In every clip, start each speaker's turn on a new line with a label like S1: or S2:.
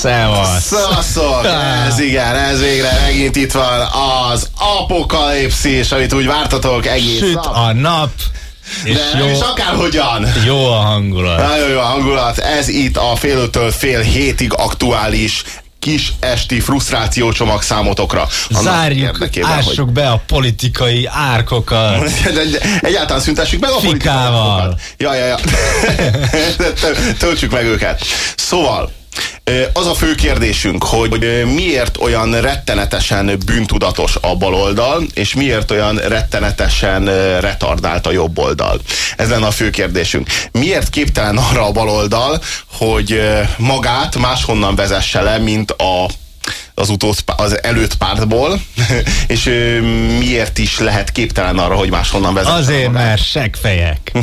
S1: Szevasz!
S2: Szaszok! Ez igen, ez végre megint itt van az apokalipszis, amit úgy vártatok egész
S1: Süt
S2: nap.
S1: a nap, és
S2: De
S1: jó,
S2: és akárhogyan.
S1: jó a hangulat.
S2: Nagyon jó a hangulat. Ez itt a fél öttől fél hétig aktuális kis esti frusztrációcsomag számotokra. Annak
S1: Zárjuk, ássuk be a politikai árkokat.
S2: hogy- Egyáltalán szüntessük meg a
S1: Fikával.
S2: politikai Ja, ja, ja. Tö- Töltsük meg őket. Szóval, az a fő kérdésünk, hogy miért olyan rettenetesen bűntudatos a baloldal, és miért olyan rettenetesen retardált a jobb oldal. Ez lenne a fő kérdésünk. Miért képtelen arra a baloldal, hogy magát máshonnan vezesse le, mint a az, utód, az előtt pártból, és ö, miért is lehet képtelen arra, hogy máshonnan vezesse
S1: Azért, mert seggfejek.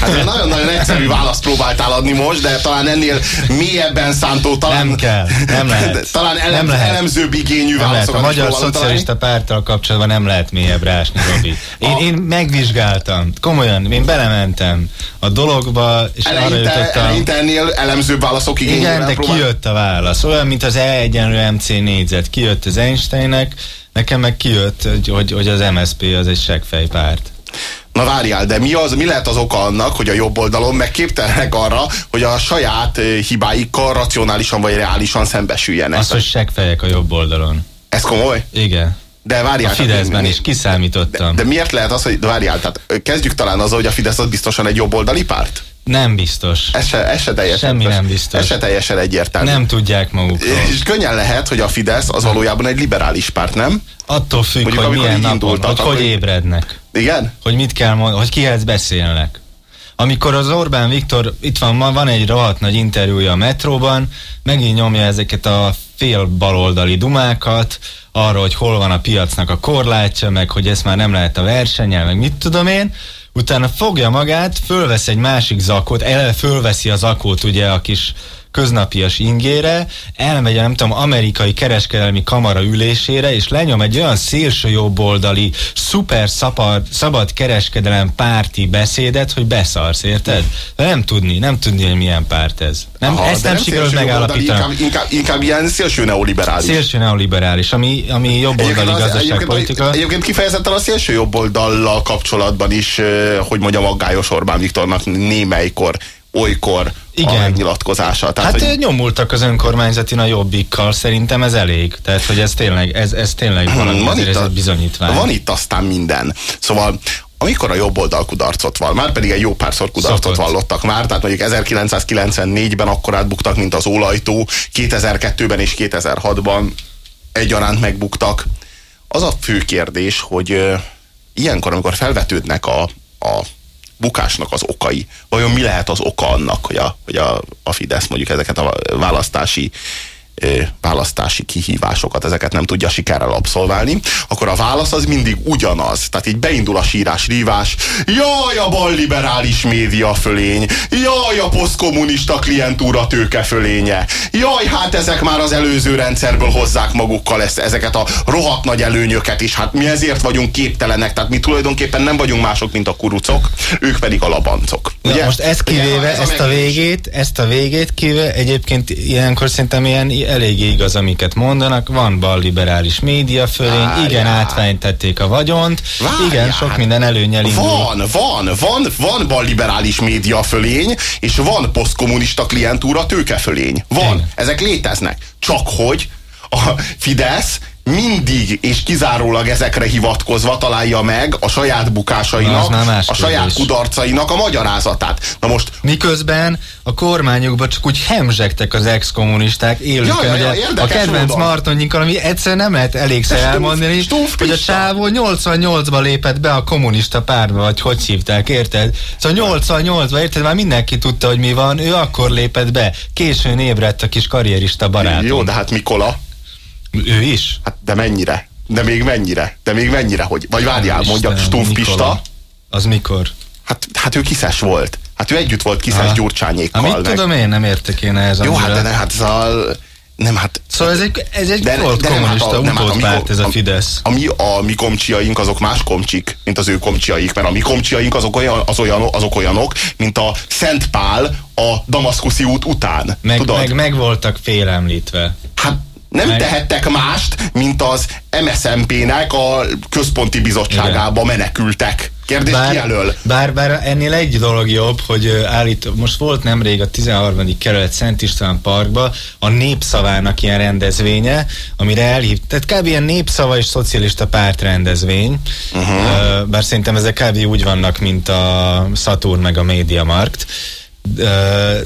S2: Hát nagyon-nagyon egyszerű választ próbáltál adni most, de talán ennél mélyebben szántó, talán,
S1: Nem kell, nem lehet.
S2: talán elem,
S1: Nem lehet.
S2: elemzőbb igényű
S1: Nem lehet. A Magyar Szocialista Párttal kapcsolatban nem lehet mélyebbre ásni, Robi. Én,
S2: A-
S1: én megvizsgáltam, komolyan, én belementem a dologba, és arra
S2: Eleinte,
S1: jutottam.
S2: eleinte ennél elemzőbb válaszok igényével
S1: Igen, de kijött a válasz. Olyan, mint az E egyenlő MC négyzet. Kijött az Einsteinnek, nekem meg kijött, hogy, hogy, az MSP az egy seggfejpárt.
S2: Na várjál, de mi, az, mi lehet az oka annak, hogy a jobb oldalon megképtelenek arra, hogy a saját eh, hibáikkal racionálisan vagy reálisan szembesüljenek?
S1: Az, hogy seggfejek a jobb oldalon.
S2: Ez komoly?
S1: Igen.
S2: De
S1: A
S2: várjál.
S1: Fideszben
S2: tehát-
S1: is kiszámítottam.
S2: De miért lehet az, hogy de várjál, tehát ö, kezdjük talán azzal, hogy a Fidesz az biztosan egy jobboldali párt?
S1: Nem biztos.
S2: Ez se, ez se teljesen,
S1: Semmi nem biztos.
S2: Ez se teljesen egyértelmű.
S1: Nem tudják magukról.
S2: És könnyen lehet, hogy a Fidesz az valójában egy liberális párt, nem?
S1: Attól függ,
S2: Mondjuk,
S1: hogy milyen napon, hogy hogy ébrednek.
S2: Igen?
S1: Hogy mit kell mondani, hogy kihez beszélnek. Amikor az Orbán Viktor, itt van, van egy rohadt nagy interjúja a metróban, megint nyomja ezeket a fél baloldali dumákat, arra, hogy hol van a piacnak a korlátja, meg hogy ezt már nem lehet a versenyel, meg mit tudom én, utána fogja magát, fölvesz egy másik zakót, eleve fölveszi a zakót ugye a kis köznapias ingére, elmegy nem tudom, amerikai kereskedelmi kamara ülésére, és lenyom egy olyan szélső jobboldali, szuper szabad, szabad kereskedelem párti beszédet, hogy beszarsz, érted? Nem tudni, nem tudni, hogy milyen párt ez. Nem,
S2: Aha,
S1: ezt
S2: de
S1: nem, sikerült megállapítani.
S2: Inkább, inkább, inkább ilyen szélső neoliberális.
S1: Szélső neoliberális, ami, ami jobboldali
S2: az-
S1: gazdaságpolitika.
S2: egyébként, egyébként kifejezetten a szélső jobboldallal kapcsolatban is, hogy mondjam, aggályos Orbán Viktornak némelykor, olykor
S1: Igen.
S2: a megnyilatkozása. Tehát,
S1: Hát
S2: hogy,
S1: hogy... nyomultak az önkormányzatin a jobbikkal, szerintem ez elég. Tehát, hogy ez tényleg, ez, ez tényleg valami,
S2: van, itt a,
S1: bizonyítvány.
S2: van itt aztán minden. Szóval amikor a jobb oldal kudarcot val, már pedig egy jó párszor kudarcot
S1: Szokott.
S2: vallottak már, tehát mondjuk 1994-ben akkor átbuktak, mint az olajtó, 2002-ben és 2006-ban egyaránt megbuktak. Az a fő kérdés, hogy ö, ilyenkor, amikor felvetődnek a, a bukásnak az okai, vajon mi lehet az oka annak, hogy a, hogy a, a Fidesz mondjuk ezeket a választási választási kihívásokat, ezeket nem tudja sikerrel abszolválni, akkor a válasz az mindig ugyanaz. Tehát így beindul a sírás, rívás, jaj a balliberális média fölény, jaj a posztkommunista klientúra tőke fölénye, jaj hát ezek már az előző rendszerből hozzák magukkal ezt, ezeket a rohadt nagy előnyöket is, hát mi ezért vagyunk képtelenek, tehát mi tulajdonképpen nem vagyunk mások, mint a kurucok, ők pedig a labancok.
S1: Ja, most ezt
S2: Ugye,
S1: kivéve,
S2: ez
S1: ezt a
S2: megélés.
S1: végét, ezt a végét kivéve, egyébként ilyenkor szerintem ilyen eléggé igaz, amiket mondanak, van balliberális média fölény,
S2: Várjál.
S1: igen, átványtették a vagyont,
S2: Várjál.
S1: igen, sok minden előnyel indul.
S2: Van, van, van, van balliberális média fölény, és van posztkommunista klientúra tőke fölény. Van.
S1: Igen.
S2: Ezek léteznek. Csak hogy a Fidesz mindig és kizárólag ezekre hivatkozva találja meg a saját bukásainak, a saját kudarcainak a magyarázatát.
S1: Na most... Miközben a kormányokban csak úgy hemzsegtek az ex-kommunisták élőken, ja, ja, ja, a kedvenc oldal. Martonyinkkal, ami egyszerűen nem lehet elégszer elmondani, stúf, hogy a csávó 88-ban lépett be a kommunista párba, vagy hogy hívták, érted? Szóval 88-ban, érted, már mindenki tudta, hogy mi van, ő akkor lépett be. Későn ébredt a kis karrierista barátom.
S2: Jó, de hát Mikola
S1: ő is?
S2: Hát de mennyire? De még mennyire? De még mennyire, hogy? Vagy várjál, mondja Stúf Pista.
S1: Az mikor?
S2: Hát, hát ő kiszes volt. Hát ő együtt volt kiszes Gyurcsányékkal.
S1: Amit meg... tudom én, nem értek én ez
S2: Jó, hát de ne, hát szóval... Nem, hát...
S1: Szóval ez egy, ez egy de, volt de kommunista hát a, nem, hát párt, ez a Fidesz.
S2: A, a, mi, a mi komcsiaink azok más komcsik, mint az ő komcsiaik, mert a mi komcsiaink azok, olyan, az olyan, azok olyanok, mint a Szent Pál a Damaszkuszi út után.
S1: Meg, tudod? meg, meg voltak félemlítve.
S2: Hát nem meg... tehettek mást, mint az MSZMP-nek a központi bizottságába Igen. menekültek. Kérdés bár, kijelöl.
S1: Bár, bár ennél egy dolog jobb, hogy állít, most volt nemrég a 13. kerület Szent István Parkba a népszavának ilyen rendezvénye, amire elhív, tehát kb. ilyen népszava és szocialista párt rendezvény, uh-huh. bár szerintem ezek kb. úgy vannak, mint a Saturn meg a Mediamarkt,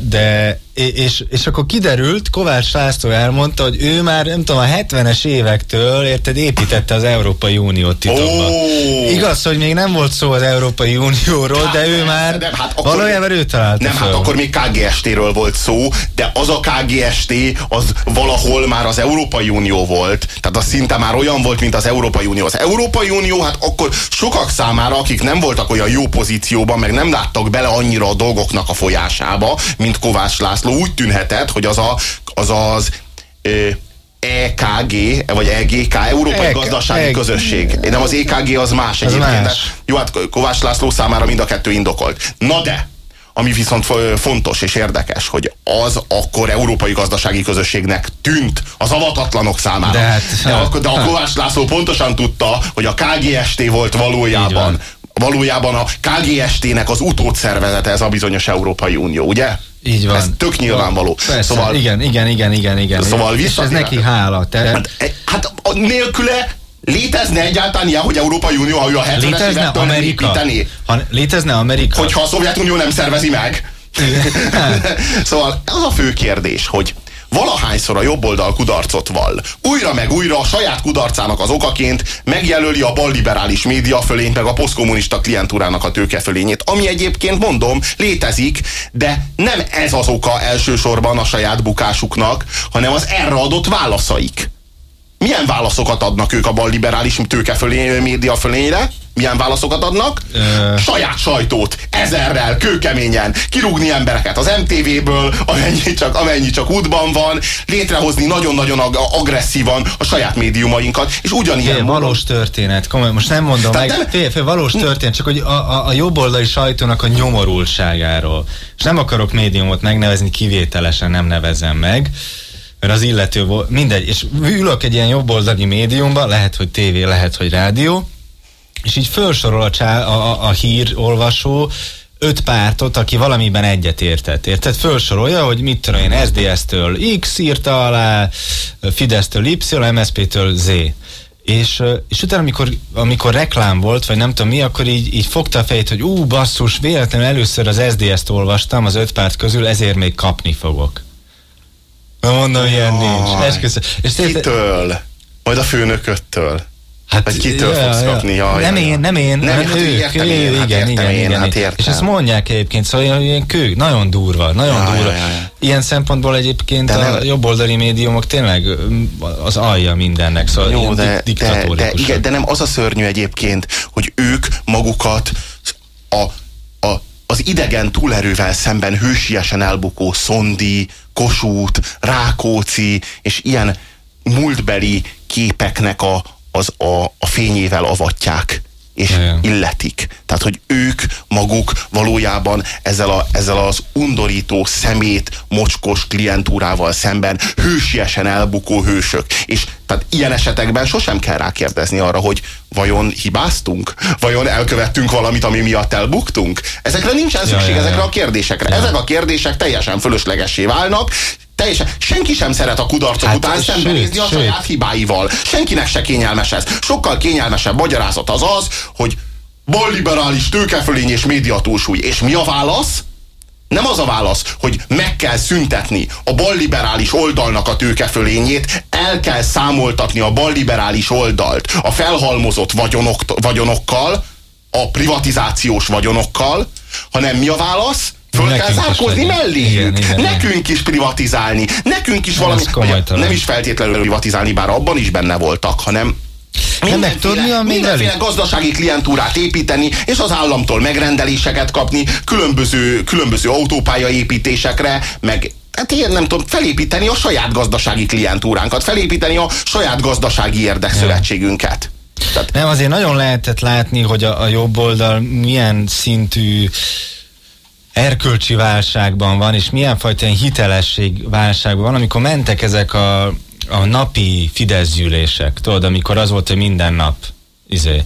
S1: de és, és akkor kiderült, Kovács László elmondta, hogy ő már nem tudom, a 70-es évektől, érted, építette az Európai Uniót titokba. Oh. Igaz, hogy még nem volt szó az Európai Unióról, hát, de ő már nem, hát akkor, valójában ő találta
S2: Nem, hát föl. hát akkor még KGST-ről volt szó, de az a KGST az valahol már az Európai Unió volt. Tehát az szinte már olyan volt, mint az Európai Unió. Az Európai Unió, hát akkor sokak számára, akik nem voltak olyan jó pozícióban, meg nem láttak bele annyira a dolgoknak a folyásába, mint Kovács László úgy tűnhetett, hogy az a, az, az ö, EKG, vagy EGK, Európai e Gazdasági e Közösség. Nem, az EKG az más egyébként. Más. Jó, hát Kovács László számára mind a kettő indokolt. Na de, ami viszont fontos és érdekes, hogy az akkor Európai Gazdasági Közösségnek tűnt az avatatlanok számára. De, hát, de, a, de a Kovács László pontosan tudta, hogy a KGST volt valójában valójában a KGST-nek az utódszervezete ez a bizonyos Európai Unió, ugye?
S1: Így van. Ez
S2: tök nyilvánvaló.
S1: Persze, szóval, igen, igen, igen, igen, igen.
S2: Szóval
S1: És ez neki hála. Te...
S2: Hát, hát nélküle Létezne egyáltalán ilyen, hogy Európai Unió, ha ő a 70-es létezne Amerika. Építeni?
S1: Ha létezne Amerika?
S2: Hogyha a Szovjetunió nem szervezi meg. szóval az a fő kérdés, hogy valahányszor a jobb oldal kudarcot vall, újra meg újra a saját kudarcának az okaként megjelöli a balliberális média fölényt, meg a posztkommunista klientúrának a tőkefölényét, ami egyébként mondom, létezik, de nem ez az oka elsősorban a saját bukásuknak, hanem az erre adott válaszaik. Milyen válaszokat adnak ők a balliberális tőkefölény, média fölényre? Milyen válaszokat adnak? Ö... Saját sajtót, ezerrel, kőkeményen, kirúgni embereket az MTV-ből, amennyi csak, amennyi csak útban van, létrehozni nagyon-nagyon ag agresszívan a saját médiumainkat, és ugyanilyen... Fél,
S1: valós történet, komoly, most nem mondom Tehát meg, nem... fél, fél, valós történet, csak hogy a, a, a jobboldali sajtónak a nyomorultságáról. És nem akarok médiumot megnevezni, kivételesen nem nevezem meg, mert az illető volt, mindegy, és ülök egy ilyen jobboldali médiumban, lehet, hogy tévé, lehet, hogy rádió, és így felsorol a, csá, a, a hírolvasó öt pártot, aki valamiben egyet értett. Érted? Felsorolja, hogy mit tudom én, SDS-től X írta alá, Fidesz-től Y, MSZP-től Z. És, és utána, amikor, amikor reklám volt, vagy nem tudom mi, akkor így, így fogta a fejét, hogy ú, basszus, véletlenül először az SDS-t olvastam az öt párt közül, ezért még kapni fogok. Na mondom, ilyen nincs. Esküszöm.
S2: És Kitől? Majd a főnököttől. Hát, Vagy kitől ja, fogsz kapni? Ja,
S1: nem ja, én, nem én, nem, hát ők, értem én, hát igen, igen, én, igen, hát értem. És ezt mondják egyébként, szóval ilyen kő, nagyon durva, nagyon ja, durva. Ja, ja, ja. Ilyen szempontból egyébként de a nem, jobboldali médiumok tényleg az alja mindennek, szóval jó, de, de,
S2: de, igen, de nem az a szörnyű egyébként, hogy ők magukat a, a, az idegen túlerővel szemben hősiesen elbukó Szondi, Kossuth, Rákóczi és ilyen múltbeli képeknek a, az a, a fényével avatják és Igen. illetik. Tehát, hogy ők maguk valójában ezzel, a, ezzel az undorító, szemét, mocskos klientúrával szemben hősiesen elbukó hősök. És tehát ilyen esetekben sosem kell rákérdezni arra, hogy vajon hibáztunk? Vajon elkövettünk valamit, ami miatt elbuktunk? Ezekre nincsen szükség, ja, ja, ja. ezekre a kérdésekre. Ja. Ezek a kérdések teljesen fölöslegessé válnak, Teljesen. Senki sem szeret a kudarcok hát, után szembenézni a saját hibáival. Senkinek se kényelmes ez. Sokkal kényelmesebb magyarázat az az, hogy balliberális tőkefölény és médiatúlsúly. És mi a válasz? Nem az a válasz, hogy meg kell szüntetni a balliberális oldalnak a tőkefölényét, el kell számoltatni a balliberális oldalt a felhalmozott vagyonok, vagyonokkal, a privatizációs vagyonokkal, hanem mi a válasz? Föl nekünk kell zárkózni melléjük. Nekünk igen. is privatizálni. Nekünk is valami. Nem is feltétlenül privatizálni, bár abban is benne voltak, hanem
S1: mindenféle,
S2: mindenféle gazdasági klientúrát építeni, és az államtól megrendeléseket kapni, különböző, különböző autópálya építésekre, meg hát én nem tudom, felépíteni a saját gazdasági klientúránkat, felépíteni a saját gazdasági érdekszövetségünket.
S1: Tehát, nem, azért nagyon lehetett látni, hogy a, a jobb oldal milyen szintű erkölcsi válságban van, és milyen fajta hitelesség válságban van, amikor mentek ezek a, a napi Fidesz gyűlések, tudod, amikor az volt, hogy minden nap izé,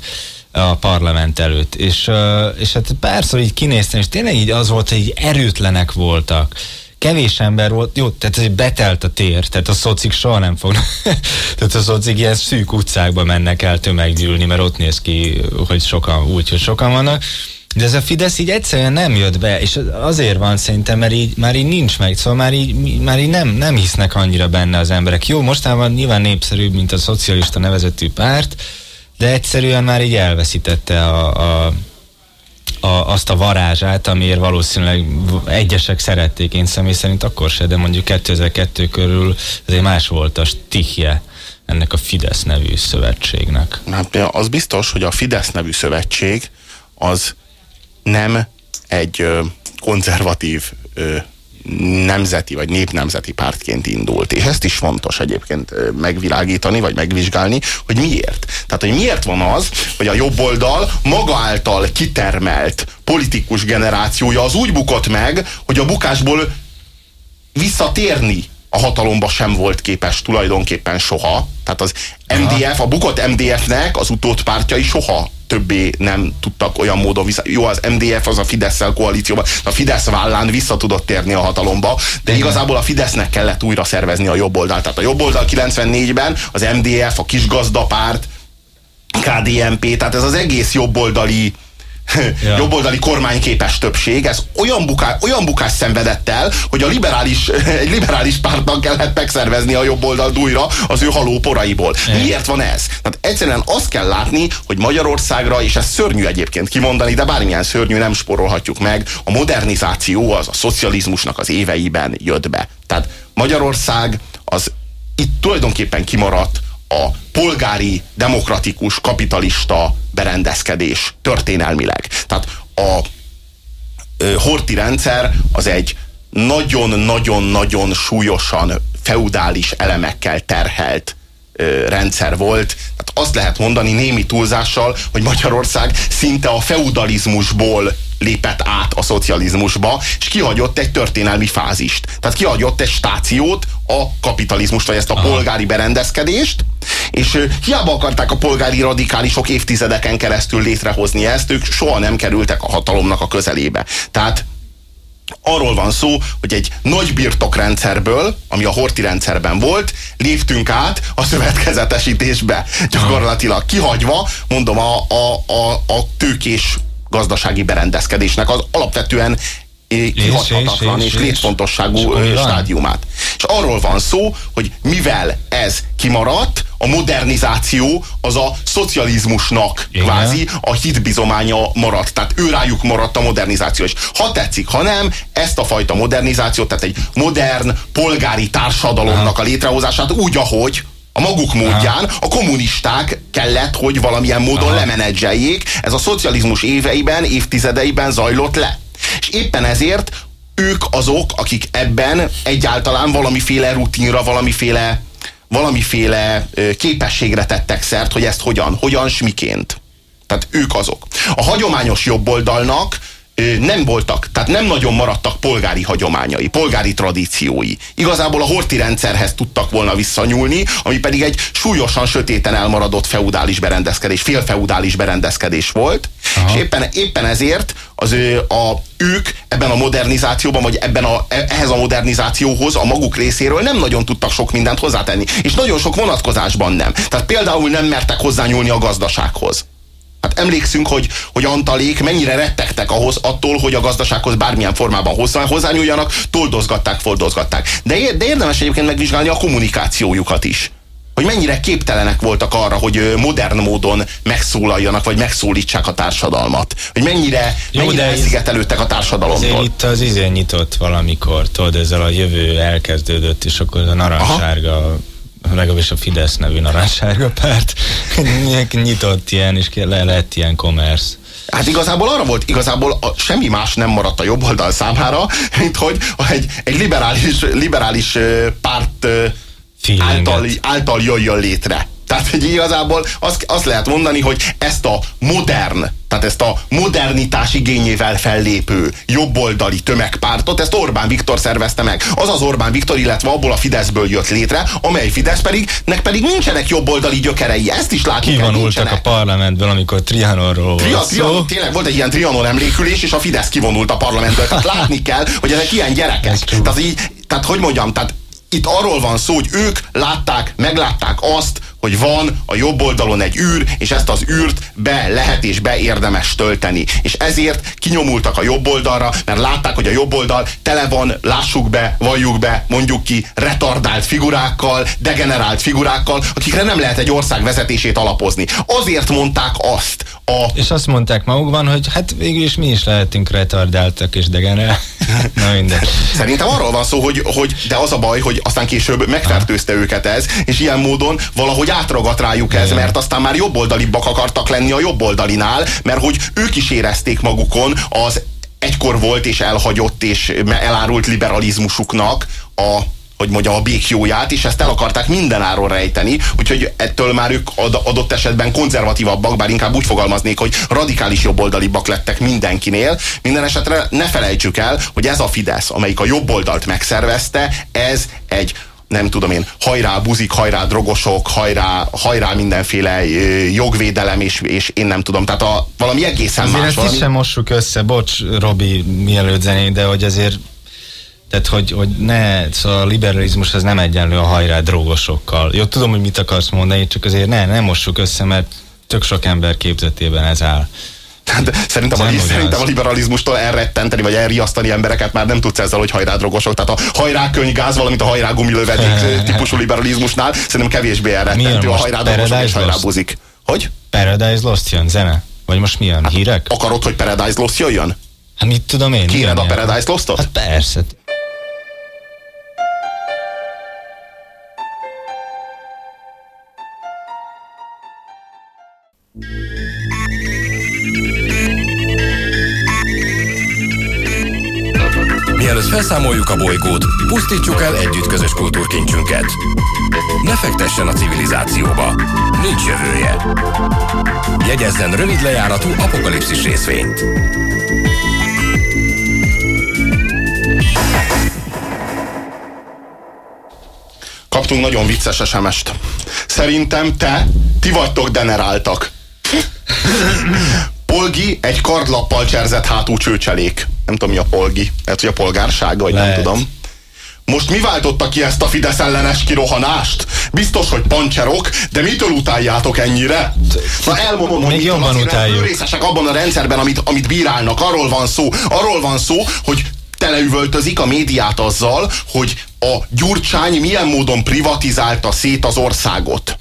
S1: a parlament előtt. És, és hát párszor így kinéztem, és tényleg így az volt, hogy erőtlenek voltak kevés ember volt, jó, tehát ez betelt a tér, tehát a szocik soha nem fognak, tehát a szocik ilyen szűk utcákba mennek el tömeggyűlni, mert ott néz ki, hogy sokan, úgy, hogy sokan vannak, de ez a Fidesz így egyszerűen nem jött be, és azért van szerintem, mert így, már így nincs meg, szóval már így, már így nem, nem hisznek annyira benne az emberek. Jó, mostában nyilván népszerűbb, mint a szocialista nevezetű párt, de egyszerűen már így elveszítette a, a a, azt a varázsát, amiért valószínűleg egyesek szerették, én személy szerint akkor se, de mondjuk 2002 körül azért más volt a stihje ennek a Fidesz nevű szövetségnek.
S2: Hát, az biztos, hogy a Fidesz nevű szövetség az nem egy konzervatív nemzeti vagy népnemzeti pártként indult. És ezt is fontos egyébként megvilágítani, vagy megvizsgálni, hogy miért. Tehát, hogy miért van az, hogy a jobb oldal maga által kitermelt politikus generációja az úgy bukott meg, hogy a bukásból visszatérni a hatalomba sem volt képes tulajdonképpen soha. Tehát az MDF, a bukott MDF-nek az utódpártjai soha többé nem tudtak olyan módon vissza. Jó, az MDF az a fidesz koalícióban, a Fidesz vállán vissza tudott térni a hatalomba, de igazából a Fidesznek kellett újra szervezni a jobb oldalt. Tehát a jobb oldal 94-ben, az MDF, a kisgazdapárt, KDNP, tehát ez az egész jobboldali ja. jobboldali kormányképes többség, ez olyan, buká, olyan bukás szenvedett el, hogy a liberális, egy liberális pártnak kellett megszervezni a jobboldal újra az ő haló poraiból. Ja. Miért van ez? Tehát egyszerűen azt kell látni, hogy Magyarországra, és ez szörnyű egyébként kimondani, de bármilyen szörnyű nem sporolhatjuk meg, a modernizáció az a szocializmusnak az éveiben jött be. Tehát Magyarország az itt tulajdonképpen kimaradt a polgári, demokratikus, kapitalista berendezkedés történelmileg. Tehát a horti rendszer az egy nagyon-nagyon-nagyon súlyosan feudális elemekkel terhelt rendszer volt. Tehát azt lehet mondani némi túlzással, hogy Magyarország szinte a feudalizmusból lépett át a szocializmusba, és kihagyott egy történelmi fázist. Tehát kihagyott egy stációt, a kapitalizmust, vagy ezt a Aha. polgári berendezkedést, és hiába akarták a polgári radikálisok évtizedeken keresztül létrehozni ezt, ők soha nem kerültek a hatalomnak a közelébe. Tehát arról van szó, hogy egy nagy birtokrendszerből, ami a horti rendszerben volt, léptünk át a szövetkezetesítésbe. Gyakorlatilag kihagyva, mondom, a, a, a, a tőkés gazdasági berendezkedésnek az alapvetően kihagyhatatlan és, és, és, és létfontosságú és stádiumát. És arról van szó, hogy mivel ez kimaradt, a modernizáció az a szocializmusnak Igen. kvázi a hitbizománya maradt. Tehát ő rájuk maradt a modernizáció. És ha tetszik, ha nem, ezt a fajta modernizációt, tehát egy modern polgári társadalomnak a létrehozását úgy, ahogy a maguk módján a kommunisták kellett, hogy valamilyen módon Aha. lemenedzseljék. Ez a szocializmus éveiben, évtizedeiben zajlott le. És éppen ezért ők azok, akik ebben egyáltalán valamiféle rutinra, valamiféle, valamiféle képességre tettek szert, hogy ezt hogyan, hogyan, s miként. Tehát ők azok. A hagyományos jobboldalnak nem voltak, tehát nem nagyon maradtak polgári hagyományai, polgári tradíciói. Igazából a horti rendszerhez tudtak volna visszanyúlni, ami pedig egy súlyosan sötéten elmaradott feudális berendezkedés, félfeudális berendezkedés volt, Aha. és éppen, éppen ezért az a, ők ebben a modernizációban, vagy ebben a, e, ehhez a modernizációhoz a maguk részéről nem nagyon tudtak sok mindent hozzátenni. És nagyon sok vonatkozásban nem. Tehát például nem mertek hozzányúlni a gazdasághoz. Hát emlékszünk, hogy, hogy Antalék mennyire rettegtek ahhoz attól, hogy a gazdasághoz bármilyen formában hozzá, hozzányúljanak, toldozgatták, fordozgatták. De, de érdemes egyébként megvizsgálni a kommunikációjukat is hogy mennyire képtelenek voltak arra, hogy modern módon megszólaljanak, vagy megszólítsák a társadalmat. Hogy mennyire, Jó, mennyire elszigetelődtek a társadalomtól.
S1: Azért itt az izé nyitott valamikor, tudod, ezzel a jövő elkezdődött, és akkor a narancssárga legalábbis a Fidesz nevű narancssárga párt nyitott ilyen, és le lett ilyen commerce.
S2: Hát igazából arra volt, igazából a, semmi más nem maradt a jobb oldal számára, mint hogy egy, egy liberális, liberális párt által, által jöjjön létre. Tehát, hogy igazából azt, azt lehet mondani, hogy ezt a modern, tehát ezt a modernitás igényével fellépő jobboldali tömegpártot, ezt Orbán Viktor szervezte meg. Az az Orbán Viktor, illetve abból a Fideszből jött létre, amely Fidesz pedig, nek pedig nincsenek jobboldali gyökerei. Ezt is látni
S1: Kivonultak a parlamentből, amikor Trianonról Tri volt
S2: Trianon, Tényleg volt egy ilyen Trianon emlékülés, és a Fidesz kivonult a parlamentből. Tehát látni kell, hogy ezek ilyen gyerekek. Tehát, így, tehát hogy mondjam, tehát itt arról van szó, hogy ők látták, meglátták azt, hogy van a jobb oldalon egy űr, és ezt az űrt be lehet és be érdemes tölteni. És ezért kinyomultak a jobb oldalra, mert látták, hogy a jobb oldal tele van, lássuk be, valljuk be, mondjuk ki, retardált figurákkal, degenerált figurákkal, akikre nem lehet egy ország vezetését alapozni. Azért mondták azt a...
S1: És azt mondták magukban, hogy hát végül is mi is lehetünk retardáltak és degeneráltak. Na minden.
S2: Szerintem arról van szó, hogy, hogy de az a baj, hogy aztán később megfertőzte őket ez, és ilyen módon valahogy átragadt rájuk ez, mert aztán már jobboldalibbak akartak lenni a jobboldalinál, mert hogy ők is érezték magukon az egykor volt és elhagyott és elárult liberalizmusuknak a hogy mondja, a békjóját, és ezt el akarták mindenáron rejteni, úgyhogy ettől már ők adott esetben konzervatívabbak, bár inkább úgy fogalmaznék, hogy radikális jobboldalibbak lettek mindenkinél. Minden esetre ne felejtsük el, hogy ez a Fidesz, amelyik a jobboldalt megszervezte, ez egy nem tudom én, hajrá buzik, hajrá drogosok, hajrá, hajrá mindenféle jogvédelem, és, és én nem tudom, tehát a, valami egészen
S1: azért
S2: más.
S1: Ezt
S2: valami...
S1: is sem mossuk össze, bocs, Robi, mielőtt zenék, de hogy azért tehát, hogy, hogy ne, szóval a liberalizmus az nem egyenlő a hajrá drogosokkal. Jó, tudom, hogy mit akarsz mondani, csak azért ne, nem mossuk össze, mert tök sok ember képzetében ez áll.
S2: Tehát szerintem, a, szerintem a liberalizmustól elrettenteni, vagy elriasztani embereket már nem tudsz ezzel, hogy hajrá drogosok. Tehát a hajrá könygáz, valamint a hajrá gumilövedék típusú liberalizmusnál szerintem kevésbé elrettentő a hajrá drogosok és hajrá buzik. Hogy?
S1: Paradise Lost jön, zene? Vagy most mi jön? Hát, Hírek?
S2: Akarod, hogy Paradise Lost jöjjön?
S1: Hát mit tudom én?
S2: Kéred a Paradise Lost-ot?
S1: Hát persze.
S3: Mielőtt felszámoljuk a bolygót, pusztítsuk el együtt közös kultúrkincsünket. Ne fektessen a civilizációba. Nincs jövője. Jegyezzen rövid lejáratú apokalipszis részvényt.
S2: Kaptunk nagyon vicces SMS-t. Szerintem te, ti vagytok deneráltak. Polgi egy kardlappal cserzett hátú csőcselék. Nem tudom, mi a polgi. Lehet, hogy a polgársága, vagy Lehet. nem tudom. Most mi váltotta ki ezt a Fidesz ellenes kirohanást? Biztos, hogy pancserok, de mitől utáljátok ennyire? Na elmondom, hogy
S1: jobban utáljuk.
S2: részesek abban a rendszerben, amit, amit bírálnak. Arról van szó, arról van szó, hogy teleüvöltözik a médiát azzal, hogy a Gyurcsány milyen módon privatizálta szét az országot.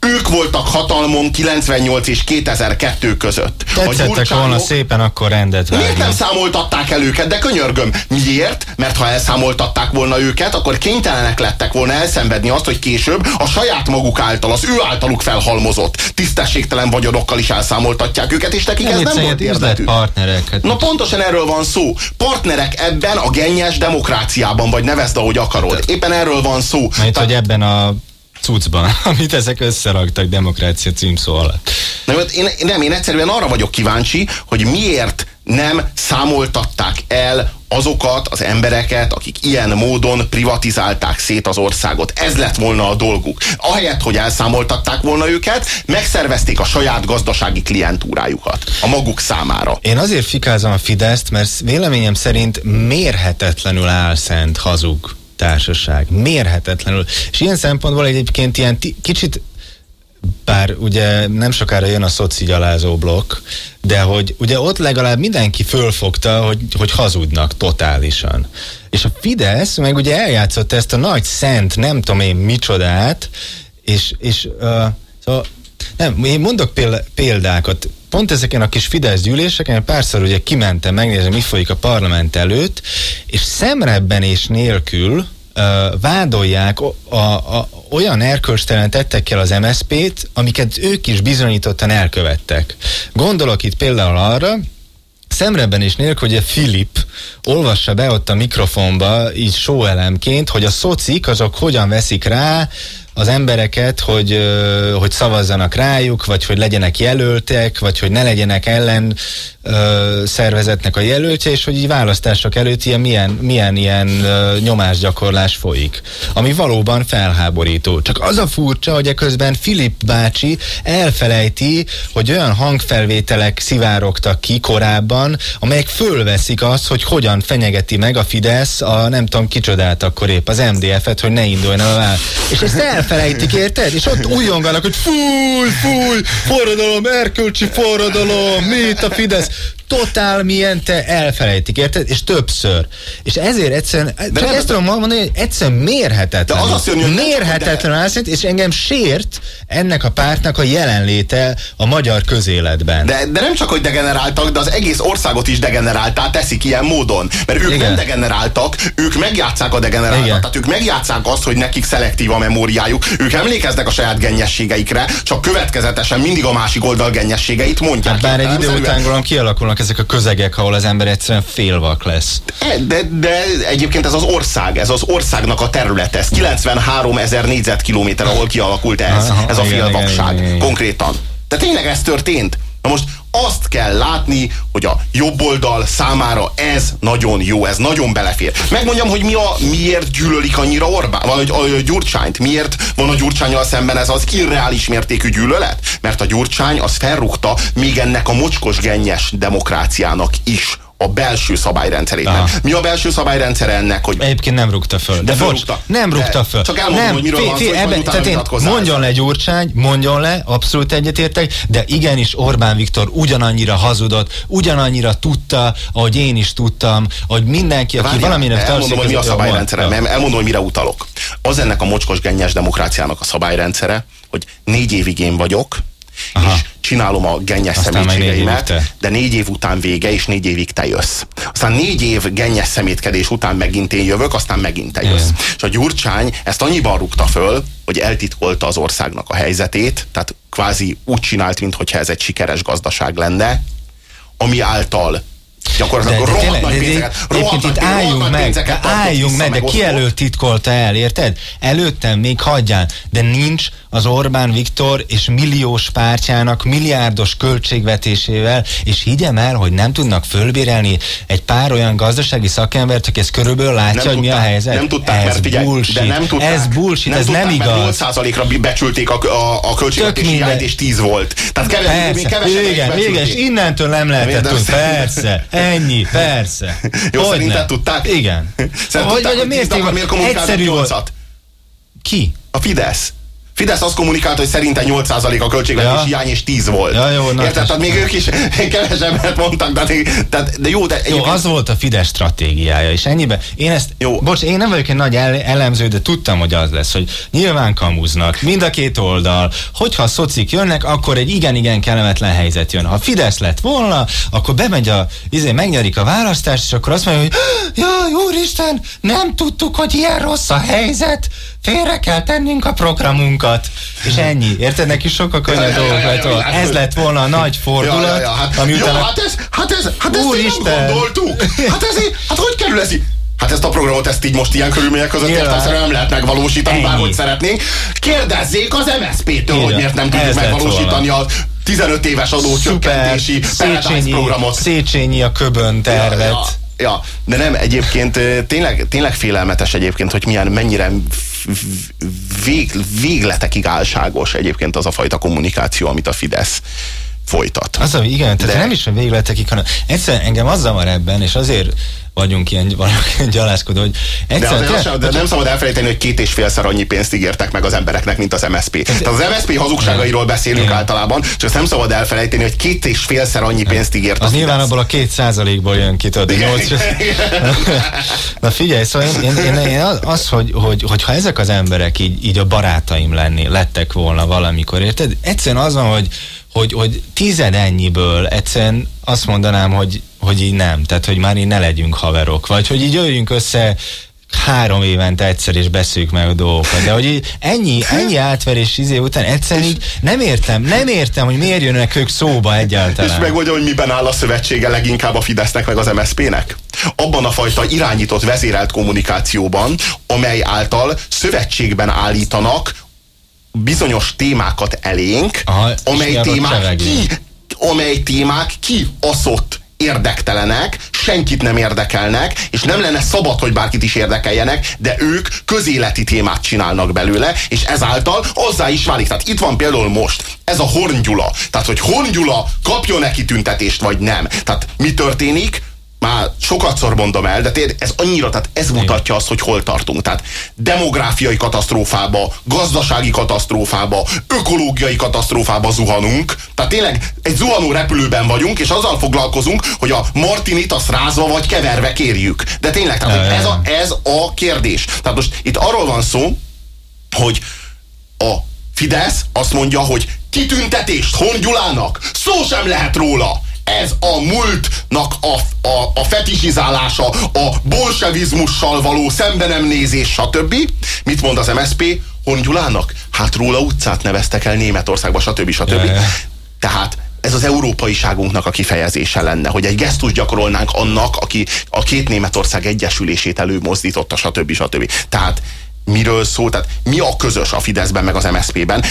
S2: Ők voltak hatalmon 98 és 2002 között.
S1: Tetszettek volna szépen akkor rendet vágni.
S2: Miért nem számoltatták el őket? De könyörgöm. Miért? Mert ha elszámoltatták volna őket, akkor kénytelenek lettek volna elszenvedni azt, hogy később a saját maguk által, az ő általuk felhalmozott tisztességtelen vagyonokkal is elszámoltatják őket, és nekik nem ez nem volt érdekük.
S1: partnerek.
S2: Na pontosan erről van szó. Partnerek ebben a gennyes demokráciában, vagy nevezd, ahogy akarod. Éppen erről van szó.
S1: Mert hogy ebben a cuccban, amit ezek összeraktak demokrácia címszó alatt.
S2: Na, én, én, nem, én egyszerűen arra vagyok kíváncsi, hogy miért nem számoltatták el azokat az embereket, akik ilyen módon privatizálták szét az országot. Ez lett volna a dolguk. Ahelyett, hogy elszámoltatták volna őket, megszervezték a saját gazdasági klientúrájukat a maguk számára.
S1: Én azért fikázom a Fideszt, mert véleményem szerint mérhetetlenül álszent hazug társaság. Mérhetetlenül. És ilyen szempontból egyébként ilyen kicsit bár ugye nem sokára jön a szoci gyalázó blokk, de hogy ugye ott legalább mindenki fölfogta, hogy, hogy hazudnak totálisan. És a Fidesz meg ugye eljátszott ezt a nagy szent, nem tudom én micsodát, és, és uh, szóval nem, én mondok példákat. Pont ezeken a kis Fidesz gyűléseken párszor ugye kimentem megnézni, mi folyik a parlament előtt, és szemrebbenés nélkül vádolják a, a, olyan erkölcstelen tettekkel az MSZP-t, amiket ők is bizonyítottan elkövettek. Gondolok itt például arra, szemreben is nélkül, hogy a Filip olvassa be ott a mikrofonba, így sóelemként, hogy a szocik azok hogyan veszik rá az embereket, hogy, hogy szavazzanak rájuk, vagy hogy legyenek jelöltek, vagy hogy ne legyenek ellen szervezetnek a jelöltje, és hogy így választások előtt ilyen, milyen, milyen ilyen ö, nyomásgyakorlás folyik. Ami valóban felháborító. Csak az a furcsa, hogy közben Filip bácsi elfelejti, hogy olyan hangfelvételek szivárogtak ki korábban, amelyek fölveszik azt, hogy hogyan fenyegeti meg a Fidesz a nem tudom kicsodát akkor épp, az MDF-et, hogy ne induljon el. És ezt elfelejtik, érted? És ott újonganak, hogy fúj, fúj, forradalom, erkölcsi forradalom, mit a Fidesz? Totál milyen te elfelejtik, érted? És többször. És ezért egyszerűen, de csak ezt tudom mondani, hogy egyszerűen mérhetetlen. De az azt jön, mérhetetlen álszint, és engem sért ennek a pártnak a jelenléte a magyar közéletben.
S2: De, de nem csak, hogy degeneráltak, de az egész országot is degeneráltá teszik ilyen módon. Mert ők Igen. nem degeneráltak, ők megjátszák a degeneráltat. Igen. Tehát ők megjátszák azt, hogy nekik szelektív a memóriájuk. Ők emlékeznek a saját gennyességeikre, csak következetesen mindig a másik oldal gennyességeit mondják.
S1: Hát bár egy idő után kialakulnak ezek a közegek, ahol az ember egyszerűen félvak lesz.
S2: De, de, de egyébként ez az ország, ez az országnak a területe, ez 93 ezer négyzetkilométer, ahol kialakult ez, Aha, ez a félvakság, konkrétan. De tényleg ez történt? Na most azt kell látni, hogy a jobb oldal számára ez nagyon jó, ez nagyon belefér. Megmondjam, hogy mi a, miért gyűlölik annyira Orbán, vagy a, a Gyurcsányt, miért van a Gyurcsányal szemben ez az irreális mértékű gyűlölet? Mert a Gyurcsány az felrúgta még ennek a mocskos gennyes demokráciának is a belső szabályrendszerét. Aha. Mi a belső szabályrendszer ennek? Hogy...
S1: Egyébként nem rúgta föl. De, de bocs, nem rúgta föl.
S2: Csak elmondom, nem, hogy miről fél, van szó, ebbe, tehát én,
S1: Mondjon le Gyurcsány, mondjon le, abszolút egyetértek, de igenis Orbán Viktor ugyanannyira hazudott, ugyanannyira tudta, ahogy én is tudtam, hogy mindenki, aki Várjál, valamire
S2: Elmondom, hogy mi a szabályrendszere, ja. elmondom, hogy mire utalok. Az ennek a mocskos gennyes demokráciának a szabályrendszere, hogy négy évig én vagyok, Aha. és csinálom a gennyes szemétségeimet, de négy év után vége, és négy évig te jössz. Aztán négy év gennyes szemétkedés után megint én jövök, aztán megint te jössz. Igen. És a Gyurcsány ezt annyiban rúgta föl, hogy eltitkolta az országnak a helyzetét, tehát kvázi úgy csinált, mintha ez egy sikeres gazdaság lenne, ami által Gyakorlatilag de, de rohadt nagy pénzeket, rohadt
S1: itt álljunk meg, álljunk meg, de ki előtt titkolta el, érted? Előttem még hagyján, de nincs az Orbán Viktor és milliós pártjának milliárdos költségvetésével, és higgyem el, hogy nem tudnak fölbérelni egy pár olyan gazdasági szakembert, aki ezt körülbelül látja, nem hogy tudták, mi a helyzet.
S2: Nem tudták, ez mert figyelj, bullshit, de nem tudták,
S1: ez bullshit, nem ez tudták, nem igaz.
S2: 8%-ra becsülték a, a, a költségvetési hiányt, és 10 volt. Tehát kevesebb, persze, még
S1: igen, igen, és innentől nem lehetett. Persze, ennyi, persze.
S2: Jó, hogy szerinted tudták?
S1: Igen.
S2: Szerinted hogy, tudták, hogy, hogy miért, miért egyszerű volt.
S1: Ki?
S2: A Fidesz. Fidesz azt kommunikált, hogy szerinte 8% a költségvetés ja. hiány, és 10 volt.
S1: Ja, jó, na,
S2: Érted? Tehát még ők is kevesebbet mondtak, de, de, de jó, de...
S1: Jó, az volt a Fidesz stratégiája, és ennyiben. Én ezt, jó. bocs, én nem vagyok egy nagy elemző, de tudtam, hogy az lesz, hogy nyilván kamuznak, mind a két oldal, hogyha a szocik jönnek, akkor egy igen-igen kellemetlen helyzet jön. Ha Fidesz lett volna, akkor bemegy a, izé, megnyerik a választást, és akkor azt mondja, hogy ja, úristen, nem tudtuk, hogy ilyen rossz a helyzet, félre kell tennünk a programunkat. És ennyi. Érted? Neki sokkal könnyebb dolgok lett volna. Ez lett volna a nagy fordulat, ja, ja, ja,
S2: hát, ami utána... Hát ez, hát ez, hát ezt nem gondoltuk. Hát ez, hát hogy kerül ez így? Hát ezt a programot ezt így most ilyen körülmények között értelmszerűen nem lehet megvalósítani, Ennyi. bárhogy szeretnénk. Kérdezzék az MSZP-től, hogy miért nem tudjuk megvalósítani a 15 éves adócsökkentési
S1: Széchenyi,
S2: programot.
S1: Széchenyi a köbön tervet. Ja, ja.
S2: Ja, de nem, egyébként tényleg, tényleg félelmetes egyébként, hogy milyen, mennyire vég, végletekig álságos egyébként az a fajta kommunikáció, amit a Fidesz folytat.
S1: Az, igen, tehát de... nem is a végletekig, hanem egyszerűen engem az zavar ebben, és azért vagyunk ilyen, ilyen gyalázkodó, hogy
S2: egyszerűen... De, az, de nem szabad elfelejteni, hogy két és félszer annyi pénzt ígértek meg az embereknek, mint az MSP. Tehát az MSP hazugságairól beszélünk igen. általában, csak azt nem szabad elfelejteni, hogy két és félszer annyi pénzt ígért.
S1: Az nyilván abból a két százalékból jön ki, tudod, nyolc... Na figyelj, szóval én, én, én, én az, hogy, hogy, hogy ha ezek az emberek így, így a barátaim lenni, lettek volna valamikor, érted? Egyszerűen az van, hogy hogy, hogy tized ennyiből egyszerűen azt mondanám, hogy, hogy így nem, tehát hogy már így ne legyünk haverok, vagy hogy így jöjjünk össze három évente egyszer és beszéljük meg a dolgokat. De hogy így ennyi, ennyi átverés izé után egyszerűen így nem értem, nem értem, hogy miért jönnek ők szóba egyáltalán.
S2: És megmondja, hogy miben áll a szövetsége leginkább a Fidesznek meg az MSZP-nek? Abban a fajta irányított, vezérelt kommunikációban, amely által szövetségben állítanak bizonyos témákat elénk, Aha, amely témák ki, amely témák ki aszott érdektelenek, senkit nem érdekelnek, és nem lenne szabad, hogy bárkit is érdekeljenek, de ők közéleti témát csinálnak belőle, és ezáltal azzá is válik. Tehát itt van például most ez a Horngyula. Tehát, hogy Horngyula kapjon neki tüntetést, vagy nem. Tehát mi történik? Már sokat mondom el, de tényleg ez annyira, tehát ez mutatja azt, hogy hol tartunk. Tehát demográfiai katasztrófába, gazdasági katasztrófába, ökológiai katasztrófába zuhanunk. Tehát tényleg egy zuhanó repülőben vagyunk, és azzal foglalkozunk, hogy a Martinit azt rázva vagy keverve kérjük. De tényleg, tehát ez a, ez a kérdés. Tehát most itt arról van szó, hogy a Fidesz azt mondja, hogy kitüntetést Hongyulának szó sem lehet róla ez a múltnak a, a, a fetisizálása, a bolsevizmussal való szembenemnézés, stb. Mit mond az MSP? Hongyulának? Hát róla utcát neveztek el Németországba, stb. stb. Yeah. Tehát ez az európaiságunknak a kifejezése lenne, hogy egy gesztus gyakorolnánk annak, aki a két Németország egyesülését előmozdította, stb. stb. Tehát miről szól, tehát mi a közös a Fideszben meg az MSZP-ben?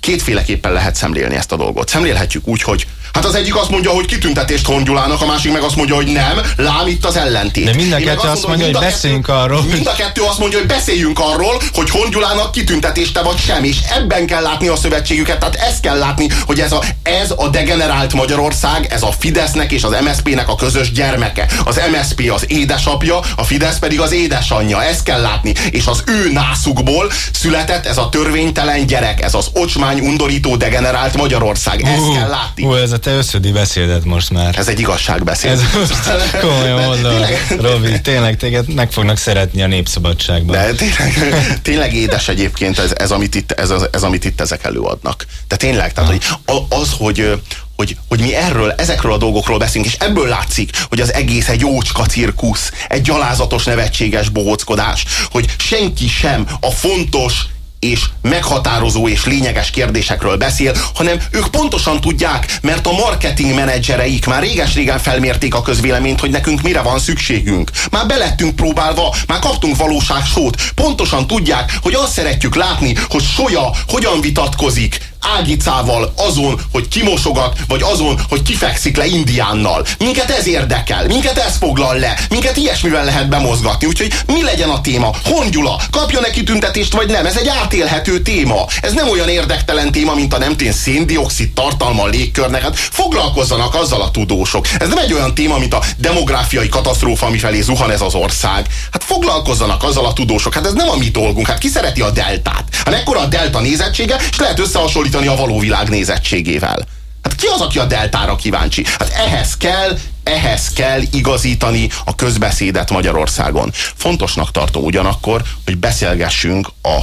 S2: Kétféleképpen lehet szemlélni ezt a dolgot. Szemlélhetjük úgy, hogy Hát az egyik azt mondja, hogy kitüntetést Hongyulának, a másik meg azt mondja, hogy nem, lám itt az ellentét.
S1: De mind a kettő azt, mondja, hogy, beszéljünk arról.
S2: Mind a kettő azt mondja, hogy beszéljünk arról, hogy Hongyulának kitüntetéste vagy sem, és ebben kell látni a szövetségüket, tehát ezt kell látni, hogy ez a, ez a degenerált Magyarország, ez a Fidesznek és az MSZP-nek a közös gyermeke. Az MSZP az édesapja, a Fidesz pedig az édesanyja. Ezt kell látni. És az ő nászukból született ez a törvénytelen gyerek, ez az ocsmány, undorító, degenerált Magyarország. Ezt uh, kell látni.
S1: Uh, ez a te összödi beszédet most már.
S2: Ez egy igazságbeszéd. Ez
S1: most komolyan mondom, Robi, tényleg téged meg fognak szeretni a népszabadságban.
S2: De tényleg, tényleg édes egyébként ez, ez, amit itt, ez, ez, amit itt ezek előadnak. De tényleg, tehát hogy az, hogy, hogy, hogy mi erről, ezekről a dolgokról beszélünk, és ebből látszik, hogy az egész egy jócska cirkusz, egy gyalázatos, nevetséges bohóckodás, hogy senki sem a fontos és meghatározó és lényeges kérdésekről beszél, hanem ők pontosan tudják, mert a marketing menedzsereik már réges-régen felmérték a közvéleményt, hogy nekünk mire van szükségünk. Már belettünk próbálva, már kaptunk valóságsót. Pontosan tudják, hogy azt szeretjük látni, hogy Soja hogyan vitatkozik ágicával azon, hogy kimosogat, vagy azon, hogy kifekszik le indiánnal. Minket ez érdekel, minket ez foglal le, minket ilyesmivel lehet bemozgatni. Úgyhogy mi legyen a téma? Hongyula, kapja neki tüntetést, vagy nem? Ez egy átélhető téma. Ez nem olyan érdektelen téma, mint a nem tény széndiokszid tartalma a légkörnek. Hát foglalkozzanak azzal a tudósok. Ez nem egy olyan téma, mint a demográfiai katasztrófa, amifelé zuhan ez az ország. Hát foglalkozzanak azzal a tudósok. Hát ez nem a mi dolgunk. Hát ki szereti a deltát? Hát ekkora a delta nézettsége, és lehet összehasonlítani összehasonlítani a való világ nézettségével. Hát ki az, aki a deltára kíváncsi? Hát ehhez kell, ehhez kell igazítani a közbeszédet Magyarországon. Fontosnak tartom ugyanakkor, hogy beszélgessünk a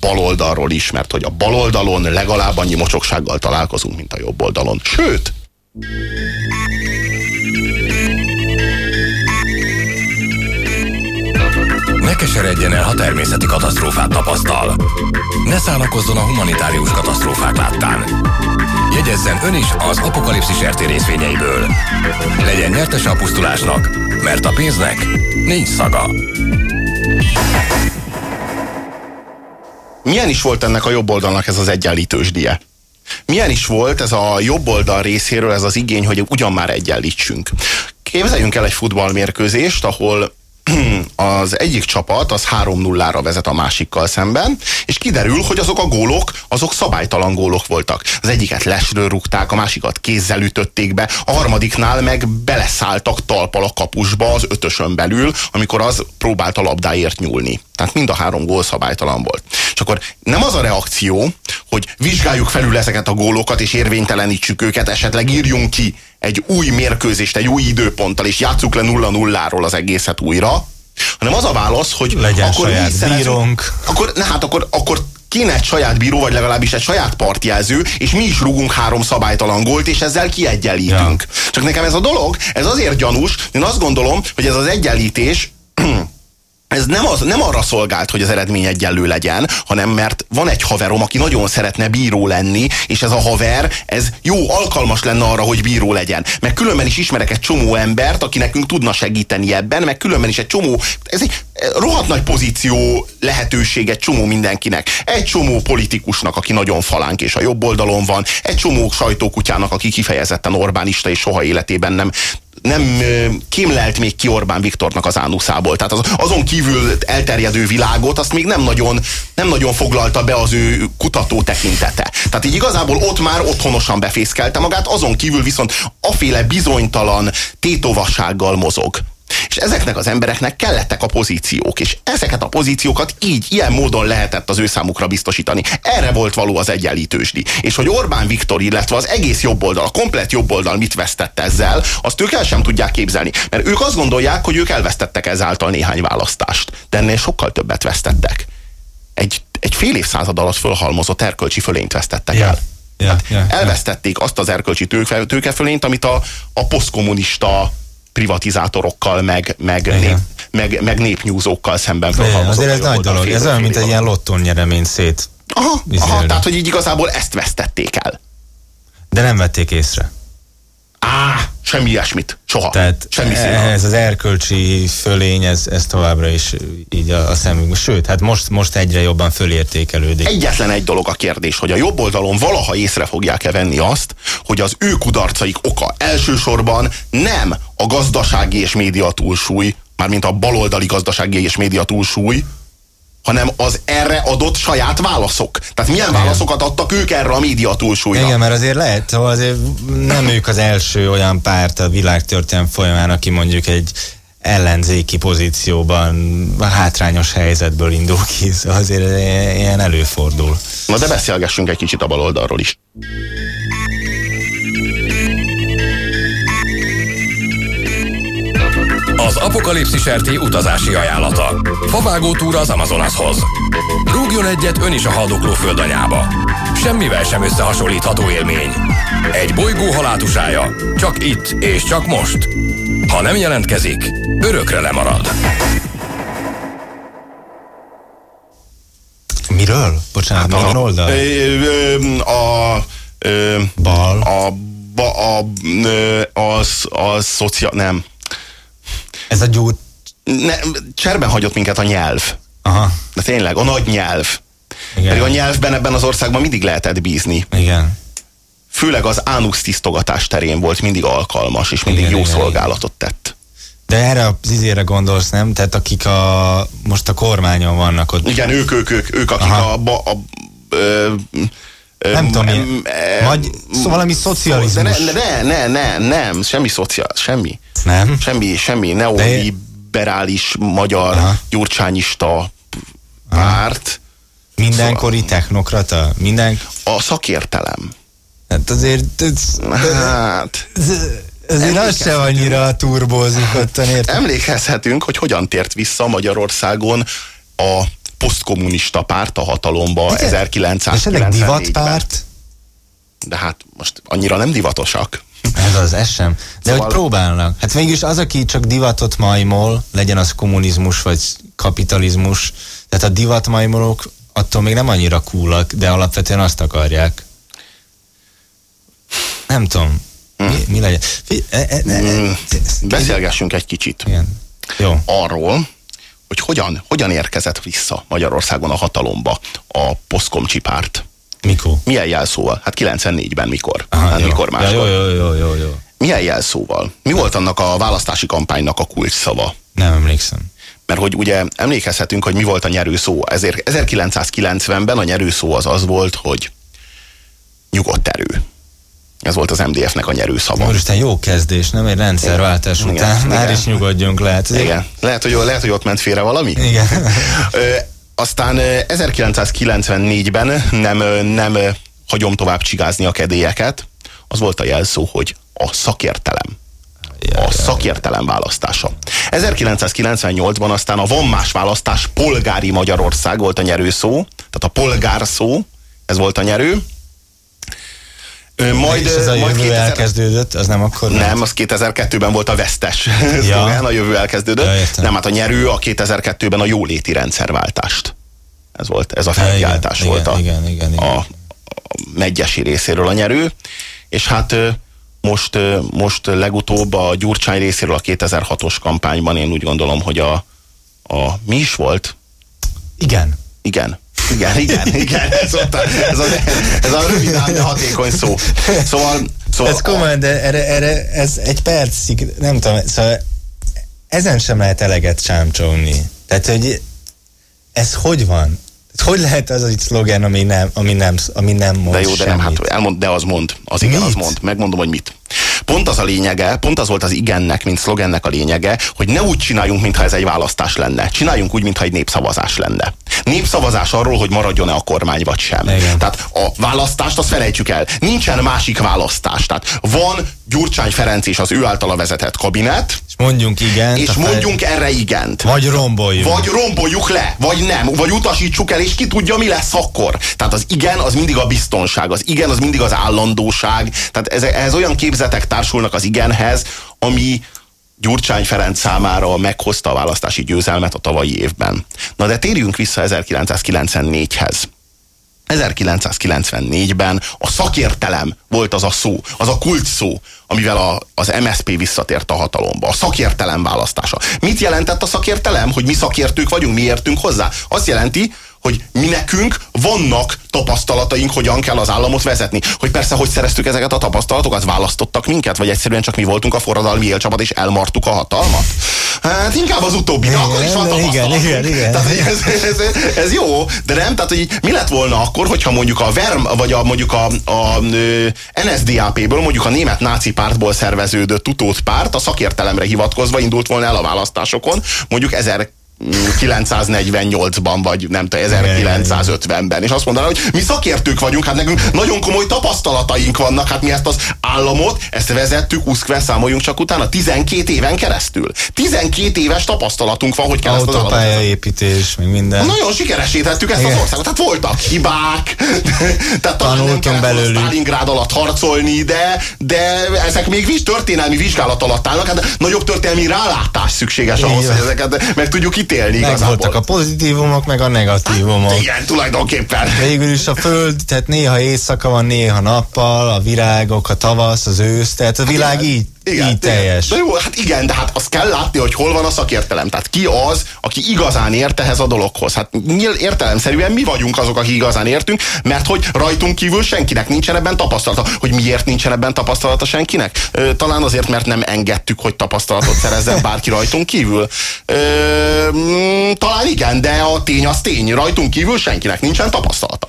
S2: baloldalról is, mert hogy a baloldalon legalább annyi mocsoksággal találkozunk, mint a jobb oldalon. Sőt!
S3: Keseredjen el, ha természeti katasztrófát tapasztal. Ne szánakozzon a humanitárius katasztrófák láttán. Jegyezzen ön is az apokalipszis RT részvényeiből. Legyen nyertes a pusztulásnak, mert a pénznek nincs szaga.
S2: Milyen is volt ennek a jobb oldalnak ez az egyenlítős die? milyen is volt ez a jobb oldal részéről ez az igény, hogy ugyan már egyenlítsünk. Képzeljünk el egy futballmérkőzést, ahol az egyik csapat az 3-0-ra vezet a másikkal szemben, és kiderül, hogy azok a gólok, azok szabálytalan gólok voltak. Az egyiket lesről rúgták, a másikat kézzel ütötték be, a harmadiknál meg beleszálltak talpal a kapusba az ötösön belül, amikor az próbált a labdáért nyúlni. Tehát mind a három gól szabálytalan volt. És akkor nem az a reakció, hogy vizsgáljuk felül ezeket a gólokat, és érvénytelenítsük őket, esetleg írjunk ki egy új mérkőzést, egy új időponttal, és játsszuk le nulla nulláról az egészet újra, hanem az a válasz, hogy
S1: Legyen
S2: akkor
S1: saját bírónk.
S2: Akkor, na hát akkor, akkor kéne egy saját bíró, vagy legalábbis egy saját partjelző, és mi is rúgunk három szabálytalan gólt, és ezzel kiegyenlítünk. Ja. Csak nekem ez a dolog, ez azért gyanús, én azt gondolom, hogy ez az egyenlítés ez nem, az, nem arra szolgált, hogy az eredmény egyenlő legyen, hanem mert van egy haverom, aki nagyon szeretne bíró lenni, és ez a haver, ez jó, alkalmas lenne arra, hogy bíró legyen. Meg különben is ismerek egy csomó embert, aki nekünk tudna segíteni ebben, meg különben is egy csomó, ez egy rohadt nagy pozíció lehetőség egy csomó mindenkinek. Egy csomó politikusnak, aki nagyon falánk és a jobb oldalon van, egy csomó sajtókutyának, aki kifejezetten Orbánista és soha életében nem nem kémlelt még ki Orbán Viktornak az ánuszából. Tehát az, azon kívül elterjedő világot, azt még nem nagyon, nem nagyon foglalta be az ő kutató tekintete. Tehát így igazából ott már otthonosan befészkelte magát, azon kívül viszont aféle bizonytalan tétovassággal mozog. És ezeknek az embereknek kellettek a pozíciók, és ezeket a pozíciókat így, ilyen módon lehetett az ő számukra biztosítani. Erre volt való az egyenlítősdi. És hogy Orbán Viktor, illetve az egész jobboldal, a komplet jobboldal mit vesztett ezzel, azt ők el sem tudják képzelni. Mert ők azt gondolják, hogy ők elvesztettek ezáltal néhány választást. De ennél sokkal többet vesztettek. Egy, egy fél évszázad alatt fölhalmozott erkölcsi fölényt vesztettek
S1: Ja.
S2: el.
S1: Ja, ja,
S2: Elvesztették azt az erkölcsi tőke, tőkefölényt, amit a, a posztkommunista privatizátorokkal, meg, meg,
S1: Igen.
S2: nép, meg, meg népnyúzókkal szemben felhalmozott
S1: azért ez nagy dolog. Ez olyan, mint egy ilyen lotton nyeremény szét.
S2: Aha, aha, tehát, hogy így igazából ezt vesztették el.
S1: De nem vették észre.
S2: Á, semmi ilyesmit. Soha.
S1: Tehát
S2: semmi színe.
S1: ez az erkölcsi fölény, ez, ez továbbra is így a, a szemünk. Sőt, hát most, most egyre jobban fölértékelődik.
S2: Egyetlen egy dolog a kérdés, hogy a jobb oldalon valaha észre fogják-e venni azt, hogy az ő kudarcaik oka elsősorban nem a gazdasági és média túlsúly, mármint a baloldali gazdasági és média túlsúly, hanem az erre adott saját válaszok. Tehát milyen
S1: Igen.
S2: válaszokat adtak ők erre a média túlsúlyra?
S1: Igen, mert azért lehet, hogy azért nem ők az első olyan párt a világtörténelem folyamán, aki mondjuk egy ellenzéki pozícióban hátrányos helyzetből indul ki, szóval azért ilyen előfordul.
S2: Na de beszélgessünk egy kicsit a baloldalról is.
S3: Az apokalipszis RT utazási ajánlata. Favágó túra az Amazonashoz. Rúgjon egyet ön is a haldokló földanyába. Semmivel sem összehasonlítható élmény. Egy bolygó halátusája. Csak itt és csak most. Ha nem jelentkezik, örökre lemarad.
S1: Miről? Bocsánat, hát
S2: a,
S1: oldal?
S2: Ö, ö, a, ö,
S1: Bal.
S2: a, ba, a, ö, az, a szocia, nem.
S1: Ez a gyújt...
S2: ne, cserben hagyott minket a nyelv.
S1: Aha,
S2: De tényleg, a nagy nyelv.
S1: igen.
S2: Pedig a nyelvben ebben az országban mindig lehetett bízni.
S1: Igen.
S2: Főleg az ánusz tisztogatás terén volt mindig alkalmas, és mindig
S1: Igen,
S2: jó
S1: igen,
S2: szolgálatot tett.
S1: De erre az izére gondolsz, nem? Tehát akik a, most a kormányon vannak ott.
S2: Igen, ők, ők, ők, ők akik
S1: Aha.
S2: a, ba- a, ö, ö,
S1: Nem tudom,
S2: em,
S1: vagy valami szocializmus.
S2: Ne, ne, ne, ne, nem, semmi szociál, semmi.
S1: Nem?
S2: Semmi, semmi neoliberális, magyar,
S1: Aha.
S2: gyurcsányista párt.
S1: Mindenkori technokrata? Minden...
S2: A szakértelem.
S1: Hát azért... Ez,
S2: Hát,
S1: azért az se annyira turbózik ottan, érted?
S2: emlékezhetünk, hogy hogyan tért vissza Magyarországon a posztkommunista párt a hatalomba
S1: És ezek
S2: 1994-ben.
S1: divatpárt?
S2: De hát most annyira nem divatosak.
S1: Ez az, ez sem. De
S2: Szóval-
S1: hogy próbálnak. Hát végülis az, aki csak divatot majmol, legyen az kommunizmus vagy kapitalizmus, tehát a divatmajmolók attól még nem annyira coolak, de alapvetően azt akarják. Nem tudom. Mi, mi legyen? Fi- e, e, e,
S2: Mm, Beszélgessünk egy kicsit
S1: Igen. Jó.
S2: arról, hogy hogyan, hogyan érkezett vissza Magyarországon a hatalomba a posztkomcsi párt.
S1: Mikor?
S2: Milyen jelszóval? Hát 94-ben mikor? Aha, hát
S1: jó.
S2: mikor máskor?
S1: Ja, jó, jó, jó, jó, jó.
S2: Milyen jelszóval? Mi volt annak a választási kampánynak a kulcs szava?
S1: Nem emlékszem.
S2: Mert hogy ugye emlékezhetünk, hogy mi volt a nyerő szó. Ezért 1990-ben a nyerő szó az az volt, hogy nyugodt erő. Ez volt az MDF-nek a nyerő szava.
S1: Úristen, jó kezdés, nem egy rendszerváltás
S2: Igen.
S1: után.
S2: Igen.
S1: Már
S2: Igen.
S1: is nyugodjunk lehet.
S2: Igen. Lehet, hogy, lehet, hogy ott ment félre valami?
S1: Igen.
S2: Aztán ö, 1994-ben nem, nem hagyom tovább csigázni a kedélyeket. Az volt a jelszó, hogy a szakértelem. A szakértelem választása. 1998-ban aztán a van más választás polgári Magyarország volt a nyerő szó, tehát a polgár szó, ez volt a nyerő. Majd,
S1: és ez a
S2: majd
S1: jövő
S2: 2000
S1: elkezdődött, az nem akkor
S2: nem, az 2002-ben volt a vesztes
S1: Ja.
S2: szlogán, a jövő elkezdődött.
S1: Ja, értem.
S2: nem, hát a nyerő a 2002-ben a jóléti rendszerváltást. Ez volt, ez a
S1: Ja, igen,
S2: felkiáltás
S1: igen,
S2: volt a,
S1: igen, igen, igen.
S2: a, a megyesi részéről a nyerő. És hát most, most legutóbb a Gyurcsány részéről a 2006-os kampányban én úgy gondolom, hogy a, a mi is volt?
S1: Igen.
S2: Igen. Igen, igen, igen. Ez, ott a, ez, a, ez a rövid, de hatékony szó. Szóval, szóval
S1: Ez komolyan, de erre, erre ez egy percig, nem tudom, szóval ezen sem lehet eleget csámcsogni. Tehát, hogy ez hogy van? Hogy lehet az egy szlogen, ami nem, ami nem, ami nem mond
S2: De jó, de nem,
S1: semmit?
S2: hát elmond, de az mond. Az igen,
S1: Mit?
S2: az mond. Megmondom, hogy mit. Pont az a lényege, pont az volt az igennek, mint szlogennek a lényege, hogy ne úgy csináljunk, mintha ez egy választás lenne. Csináljunk úgy, mintha egy népszavazás lenne. Népszavazás arról, hogy maradjon-e a kormány, vagy sem.
S1: Igen.
S2: Tehát a választást azt felejtsük el. Nincsen másik választás. Tehát van Gyurcsány Ferenc és az ő általa vezetett kabinet,
S1: mondjunk igen.
S2: és mondjunk erre igent.
S1: Vagy romboljuk.
S2: Vagy romboljuk le, vagy nem, vagy utasítsuk el, és ki tudja, mi lesz akkor. Tehát az igen, az mindig a biztonság, az igen, az mindig az állandóság. Tehát ez, ez olyan képzetek társulnak az igenhez, ami Gyurcsány Ferenc számára meghozta a választási győzelmet a tavalyi évben. Na de térjünk vissza 1994-hez. 1994-ben a szakértelem volt az a szó, az a kult szó, amivel a, az MSP visszatért a hatalomba. A szakértelem választása. Mit jelentett a szakértelem? Hogy mi szakértők vagyunk, mi értünk hozzá? Azt jelenti, hogy mi nekünk vannak tapasztalataink, hogyan kell az államot vezetni. Hogy persze, hogy szereztük ezeket a tapasztalatokat, választottak minket, vagy egyszerűen csak mi voltunk a forradalmi élcsapat, és elmartuk a hatalmat? Hát inkább az utóbbi, de akkor is van
S1: igen, igen, igen.
S2: Tehát, ez, ez, ez, ez, jó, de nem, tehát hogy mi lett volna akkor, hogyha mondjuk a VERM, vagy a, mondjuk a, a, NSDAP-ből, mondjuk a német náci pártból szerveződött utód párt a szakértelemre hivatkozva indult volna el a választásokon, mondjuk 1000 948-ban, vagy nem tudom, 1950-ben, és azt mondaná, hogy mi szakértők vagyunk, hát nekünk nagyon komoly tapasztalataink vannak, hát mi ezt az államot, ezt vezettük, uszkve számoljunk csak utána, 12 éven keresztül. 12 éves tapasztalatunk van, hogy kell ezt az államot.
S1: Autópályaépítés, meg minden.
S2: Nagyon sikeresítettük ezt
S1: Igen.
S2: az országot. Tehát voltak hibák, tehát nem
S1: Tanultunk
S2: volna
S1: belőlük.
S2: Stalingrad alatt harcolni, de, de ezek még történelmi vizsgálat alatt állnak, hát nagyobb történelmi rálátás szükséges ahhoz,
S1: Igen.
S2: hogy ezeket meg tudjuk ítélni
S1: meg
S2: igazából.
S1: voltak a pozitívumok, meg a negatívumok.
S2: Igen, tulajdonképpen.
S1: Végül is a föld, tehát néha éjszaka van, néha nappal, a virágok, a tavasz, az ősz, tehát a világ így, így teljes.
S2: De jó, hát igen, de hát azt kell látni, hogy hol van a szakértelem. Tehát ki az, aki igazán ért ehhez a dologhoz. Hát nyíl értelemszerűen mi vagyunk azok, akik igazán értünk, mert hogy rajtunk kívül senkinek nincsen ebben tapasztalata. Hogy miért nincsen ebben tapasztalata senkinek? Ö, talán azért, mert nem engedtük, hogy tapasztalatot szerezzen bárki rajtunk kívül. Ö, mm, talán igen, de a tény az tény. Rajtunk kívül senkinek nincsen tapasztalata.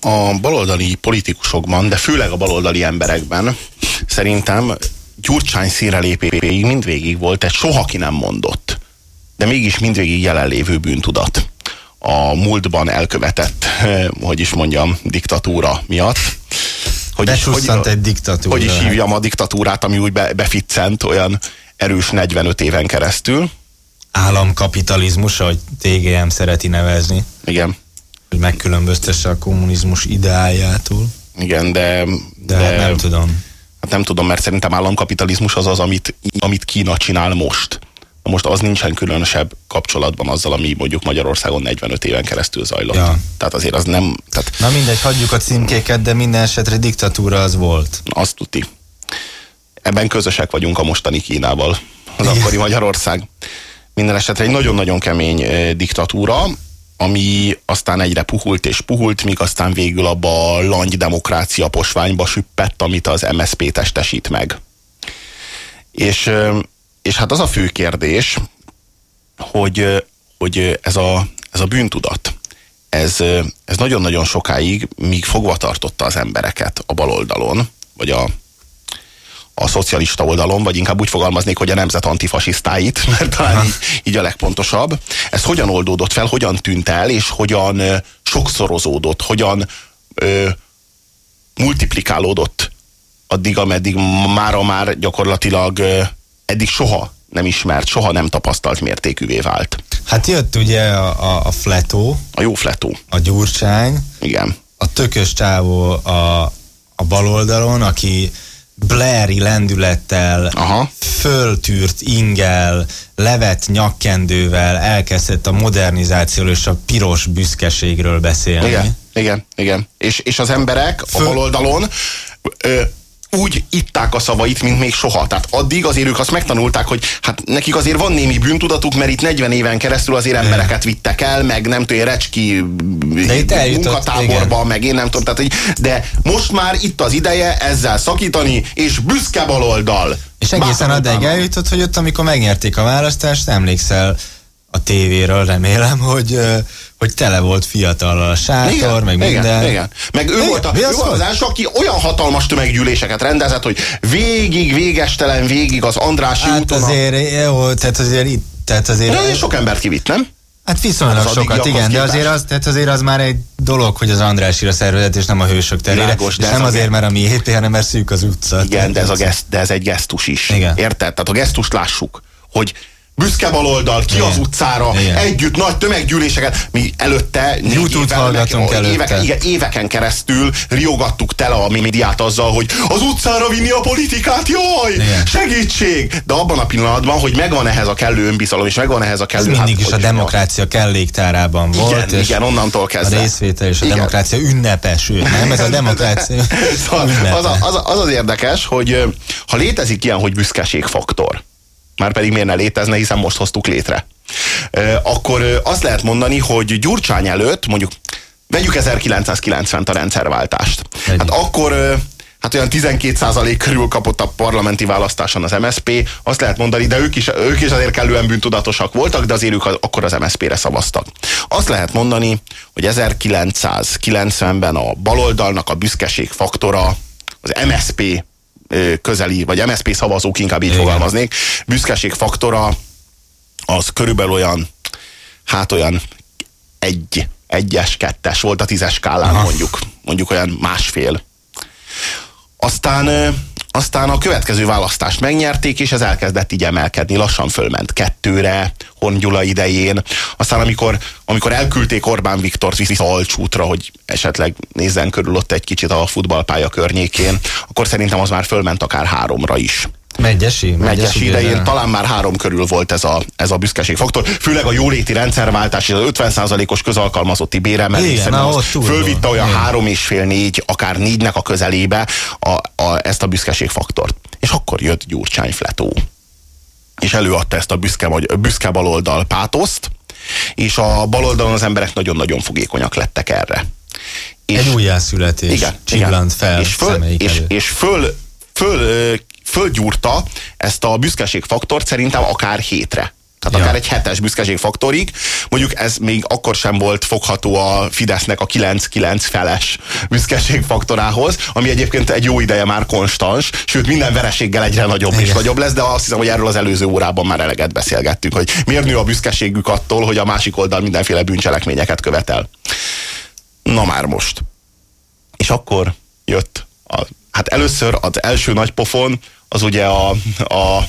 S2: a baloldali politikusokban, de főleg a baloldali emberekben szerintem Gyurcsány színre lépéig mindvégig volt egy soha ki nem mondott, de mégis mindvégig jelenlévő bűntudat a múltban elkövetett, eh, hogy is mondjam, diktatúra miatt. Hogy
S1: Besusszant egy diktatúra.
S2: Hogy is hívjam a diktatúrát, ami úgy be, beficcent olyan erős 45 éven keresztül.
S1: államkapitalizmus, ahogy TGM szereti nevezni.
S2: Igen.
S1: Hogy megkülönböztesse a kommunizmus ideájától.
S2: Igen, de...
S1: De, de hát nem tudom.
S2: Hát nem tudom, mert szerintem államkapitalizmus az az, amit, amit Kína csinál most. Most az nincsen különösebb kapcsolatban azzal, ami mondjuk Magyarországon 45 éven keresztül zajlott. Ja. Tehát azért az nem... Tehát...
S1: Na mindegy, hagyjuk a címkéket, de minden esetre diktatúra az volt.
S2: Azt tuti. Ebben közösek vagyunk a mostani Kínával, az akkori Magyarország. Minden esetre egy nagyon-nagyon kemény eh, diktatúra, ami aztán egyre puhult és puhult, míg aztán végül abba a langy demokrácia posványba süppett, amit az MSZP testesít meg. És, és hát az a fő kérdés, hogy, hogy ez, a, ez a bűntudat, ez, ez nagyon-nagyon sokáig, míg fogva tartotta az embereket a baloldalon, vagy a, a szocialista oldalon, vagy inkább úgy fogalmaznék, hogy a nemzet antifasisztáit, mert talán így, így a legpontosabb. Ez hogyan oldódott fel, hogyan tűnt el, és hogyan sokszorozódott, hogyan ö, multiplikálódott addig, ameddig mára már gyakorlatilag ö, eddig soha nem ismert, soha nem tapasztalt mértékűvé vált.
S1: Hát jött ugye a, a, a fletó.
S2: A jó fletó.
S1: A gyurcsány.
S2: Igen.
S1: A tökös csávó a, a baloldalon, aki Blairi lendülettel, Aha. föltűrt ingel, levet nyakkendővel elkezdett a modernizációról és a piros büszkeségről beszélni.
S2: Igen, igen, igen. És, és az emberek Föl... a baloldalon ö, úgy itták a szavait, mint még soha. Tehát addig azért ők azt megtanulták, hogy hát nekik azért van némi bűntudatuk, mert itt 40 éven keresztül azért embereket vittek el, meg nem tudom, Recski munkatáborba, meg én nem tudom, tehát, hogy, de most már itt az ideje ezzel szakítani, és büszke baloldal.
S1: És egészen addig eljutott, hogy ott, amikor megnyerték a választást, emlékszel a tévéről, remélem, hogy hogy tele volt fiatal a sátor, igen, meg igen, minden.
S2: Igen. Meg ő igen, volt, a, ő volt az első, aki olyan hatalmas tömeggyűléseket rendezett, hogy végig, végestelen, végig az Andrási
S1: hát
S2: úton.
S1: azért, jó, tehát azért itt, tehát azért...
S2: De sok embert kivitt, nem?
S1: Hát viszonylag az sokat, igen, de azért az, tehát azért az már egy dolog, hogy az Andrásira szervezet, és nem a hősök terére. Világos, és nem azért, mert a mi EP, hanem mert szűk az utca.
S2: Igen, de ez, a geszt, de ez egy gesztus is. Igen. Érted? Tehát a gesztust lássuk, hogy büszke baloldal, ki Igen. az utcára, Igen. együtt nagy tömeggyűléseket. Mi előtte,
S1: youtube hallgatunk előtte.
S2: Éveken, igen, éveken keresztül riogattuk tele a médiát azzal, hogy az utcára vinni a politikát, jaj, Igen. segítség! De abban a pillanatban, hogy megvan ehhez a kellő önbizalom, és megvan ehhez a kellő... Ez
S1: mindig hát, is a demokrácia kelléktárában volt.
S2: Igen, igen, onnantól kezdve.
S1: A részvétel és a igen. demokrácia ünnepes, nem? Ez a demokrácia
S2: szóval az, az, az az érdekes, hogy ha létezik ilyen, hogy büszkeségfaktor, már pedig miért ne létezne, hiszen most hoztuk létre. Akkor azt lehet mondani, hogy Gyurcsány előtt, mondjuk vegyük 1990-t a rendszerváltást. Hát akkor hát olyan 12% körül kapott a parlamenti választáson az MSP, azt lehet mondani, de ők is, ők is azért kellően bűntudatosak voltak, de azért ők akkor az MSP-re szavaztak. Azt lehet mondani, hogy 1990-ben a baloldalnak a büszkeség faktora, az MSP közeli, vagy MSZP szavazók, inkább így Igen. fogalmaznék, büszkeség faktora az körülbelül olyan, hát olyan egy, egyes, kettes volt a tízes skálán Aha. mondjuk, mondjuk olyan másfél. Aztán aztán a következő választást megnyerték, és ez elkezdett így emelkedni. Lassan fölment kettőre, Horn Gyula idején. Aztán amikor, amikor elküldték Orbán Viktort vissza Alcsútra, hogy esetleg nézzen körül ott egy kicsit a futballpálya környékén, akkor szerintem az már fölment akár háromra is.
S1: Megyesi,
S2: megyesi, megyesi idején talán már három körül volt ez a, ez a büszkeségfaktor. Főleg a jóléti rendszerváltás és az 50%-os közalkalmazotti béremelés fölvitte olyan Igen. három és fél négy, akár négynek a közelébe a, a, ezt a büszkeségfaktort. És akkor jött Gyurcsány Fletó. És előadta ezt a büszke, vagy, büszke baloldal pátoszt, és a baloldalon az emberek nagyon-nagyon fogékonyak lettek erre.
S1: És, Egy újjászületés igen, csillant igen. fel
S2: és föl, és, és föl, föl fölgyúrta ezt a büszkeségfaktort szerintem akár hétre. Tehát ja. akár egy hetes büszkeségfaktorig. Mondjuk ez még akkor sem volt fogható a Fidesznek a 9-9 feles büszkeségfaktorához, ami egyébként egy jó ideje már konstans, sőt minden vereséggel egyre nagyobb Igen. és nagyobb lesz, de azt hiszem, hogy erről az előző órában már eleget beszélgettünk, hogy miért nő a büszkeségük attól, hogy a másik oldal mindenféle bűncselekményeket követel. Na már most. És akkor jött a, hát először az első nagy pofon, az ugye a, a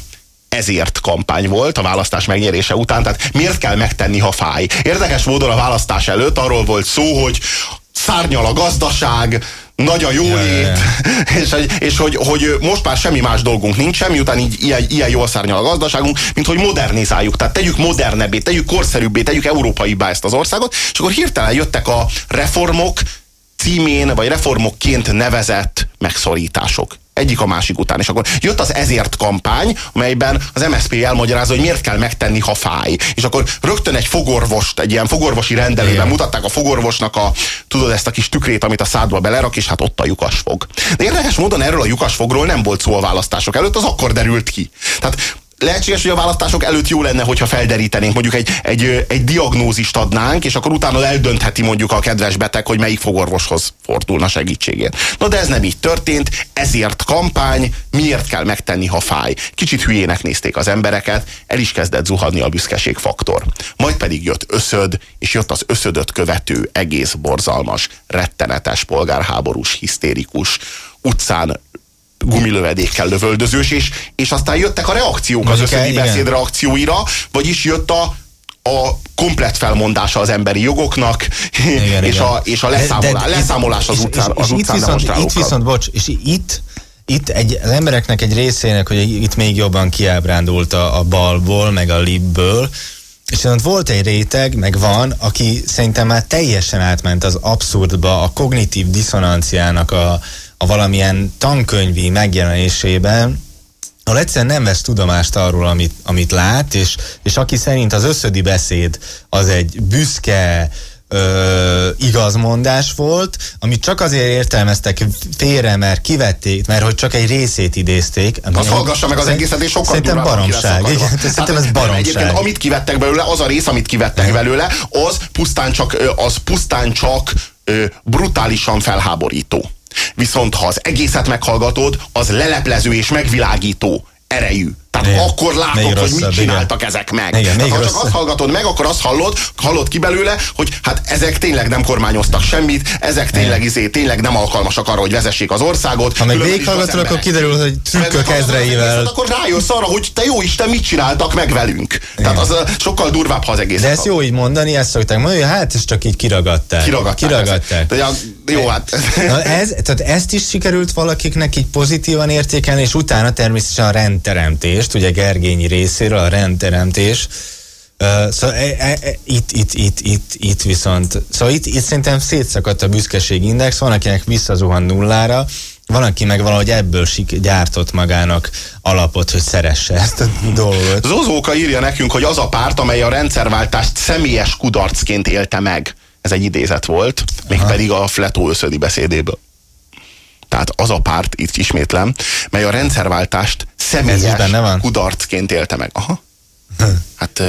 S2: ezért kampány volt a választás megnyerése után, tehát miért kell megtenni, ha fáj. Érdekes módon a választás előtt arról volt szó, hogy szárnyal a gazdaság, nagy a jólét, ja, ja, ja. és, és hogy, hogy most már semmi más dolgunk nincs, miután így ilyen, ilyen jól szárnyal a gazdaságunk, mint hogy modernizáljuk, tehát tegyük modernebbé, tegyük korszerűbbé, tegyük európaibbá ezt az országot, és akkor hirtelen jöttek a reformok címén, vagy reformokként nevezett megszorítások egyik a másik után. És akkor jött az ezért kampány, amelyben az MSZP elmagyarázza, hogy miért kell megtenni, ha fáj. És akkor rögtön egy fogorvost, egy ilyen fogorvosi rendelőben Igen. mutatták a fogorvosnak a, tudod, ezt a kis tükrét, amit a szádba belerak, és hát ott a lyukasfog. De érdekes módon erről a lyukasfogról nem volt szó a választások előtt, az akkor derült ki. Tehát lehetséges, hogy a választások előtt jó lenne, hogyha felderítenénk, mondjuk egy, egy, egy diagnózist adnánk, és akkor utána eldöntheti mondjuk a kedves beteg, hogy melyik fogorvoshoz fordulna segítségért. Na de ez nem így történt, ezért kampány, miért kell megtenni, ha fáj. Kicsit hülyének nézték az embereket, el is kezdett zuhanni a büszkeség faktor. Majd pedig jött összöd, és jött az összödöt követő egész borzalmas, rettenetes polgárháborús, hisztérikus, utcán gumilövedékkel lövöldözős, és, és aztán jöttek a reakciók az összödi beszéd reakcióira, vagyis jött a, a komplet felmondása az emberi jogoknak, igen, és, igen. A, és a leszámolás, de, de, leszámolás az utcán, és, és, az utcán
S1: itt viszont, itt viszont, bocs, és itt itt egy, az embereknek egy részének, hogy itt még jobban kiábrándult a, a balból, meg a libből, és volt egy réteg, meg van, aki szerintem már teljesen átment az abszurdba, a kognitív diszonanciának a, a valamilyen tankönyvi megjelenésében, ahol egyszerűen nem vesz tudomást arról, amit, amit lát, és, és aki szerint az összödi beszéd az egy büszke, ö, igazmondás volt, amit csak azért értelmeztek félre, mert kivették, mert hogy csak egy részét idézték.
S2: Az hallgassa meg az egészet, és sokkal
S1: Szerintem baromság. Igen, szerintem ez baromság.
S2: amit kivettek belőle, az a rész, amit kivettek belőle, az pusztán csak, az pusztán csak brutálisan felháborító. Viszont ha az egészet meghallgatod, az leleplező és megvilágító erejű. Tehát igen. akkor látod, még hogy mit csináltak igen. ezek meg. Igen, Tehát, ha csak azt hallgatod meg, akkor azt hallod, hallod ki belőle, hogy hát ezek tényleg nem kormányoztak semmit, ezek tényleg, izé, tényleg nem alkalmasak arra, hogy vezessék az országot.
S1: Ha meg végighallgatod, akkor kiderül, hogy trükkök ezreivel.
S2: Akkor rájössz arra, hogy te jó Isten, mit csináltak meg velünk. Igen. Tehát az sokkal durvább, ha az egész.
S1: De ezt jó így mondani, ezt szokták mondani, hogy hát ezt csak így kiragadták.
S2: Kiragadták. kiragadták. De, jó, hát.
S1: Na ez, tehát ezt is sikerült valakiknek így pozitívan értékelni, és utána természetesen a rendteremtést, ugye Gergényi részéről a rendteremtés, Uh, szóval e, e, e, itt, itt, itt, itt, itt viszont, szóval itt, itt szerintem szétszakadt a büszkeségindex, van akinek visszazuhan nullára, van, aki meg valahogy ebből sik, gyártott magának alapot, hogy szeresse ezt a dolgot.
S2: Zozóka írja nekünk, hogy az a párt, amely a rendszerváltást személyes kudarcként élte meg. Ez egy idézet volt, mégpedig a Fletó összödi beszédéből. Tehát az a párt, itt ismétlem, mely a rendszerváltást személyes kudarcként élte meg. Aha. Hát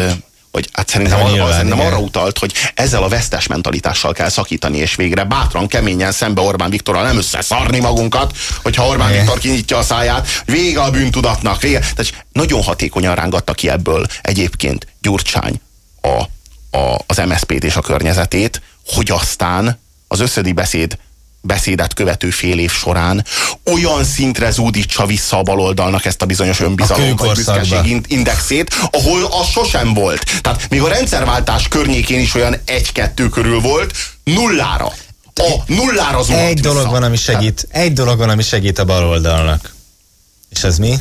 S2: hogy hát szerintem, arra, nyilván, szerintem arra utalt, hogy ezzel a vesztes mentalitással kell szakítani, és végre bátran, keményen szembe Orbán Viktorral nem összeszarni magunkat, hogyha Orbán igen. Viktor kinyitja a száját, vége a bűntudatnak, vége. Tehát nagyon hatékonyan rángatta ki ebből egyébként Gyurcsány a, a, az MSZP-t és a környezetét, hogy aztán az összödi beszéd beszédet követő fél év során olyan szintre zúdítsa vissza a baloldalnak ezt a bizonyos önbizalom vagy büszkeség indexét, ahol az sosem volt. Tehát még a rendszerváltás környékén is olyan egy-kettő körül volt, nullára. A nullára zuhant
S1: Egy dolog van, ami segít, egy dolog van, ami segít a baloldalnak. És ez mi?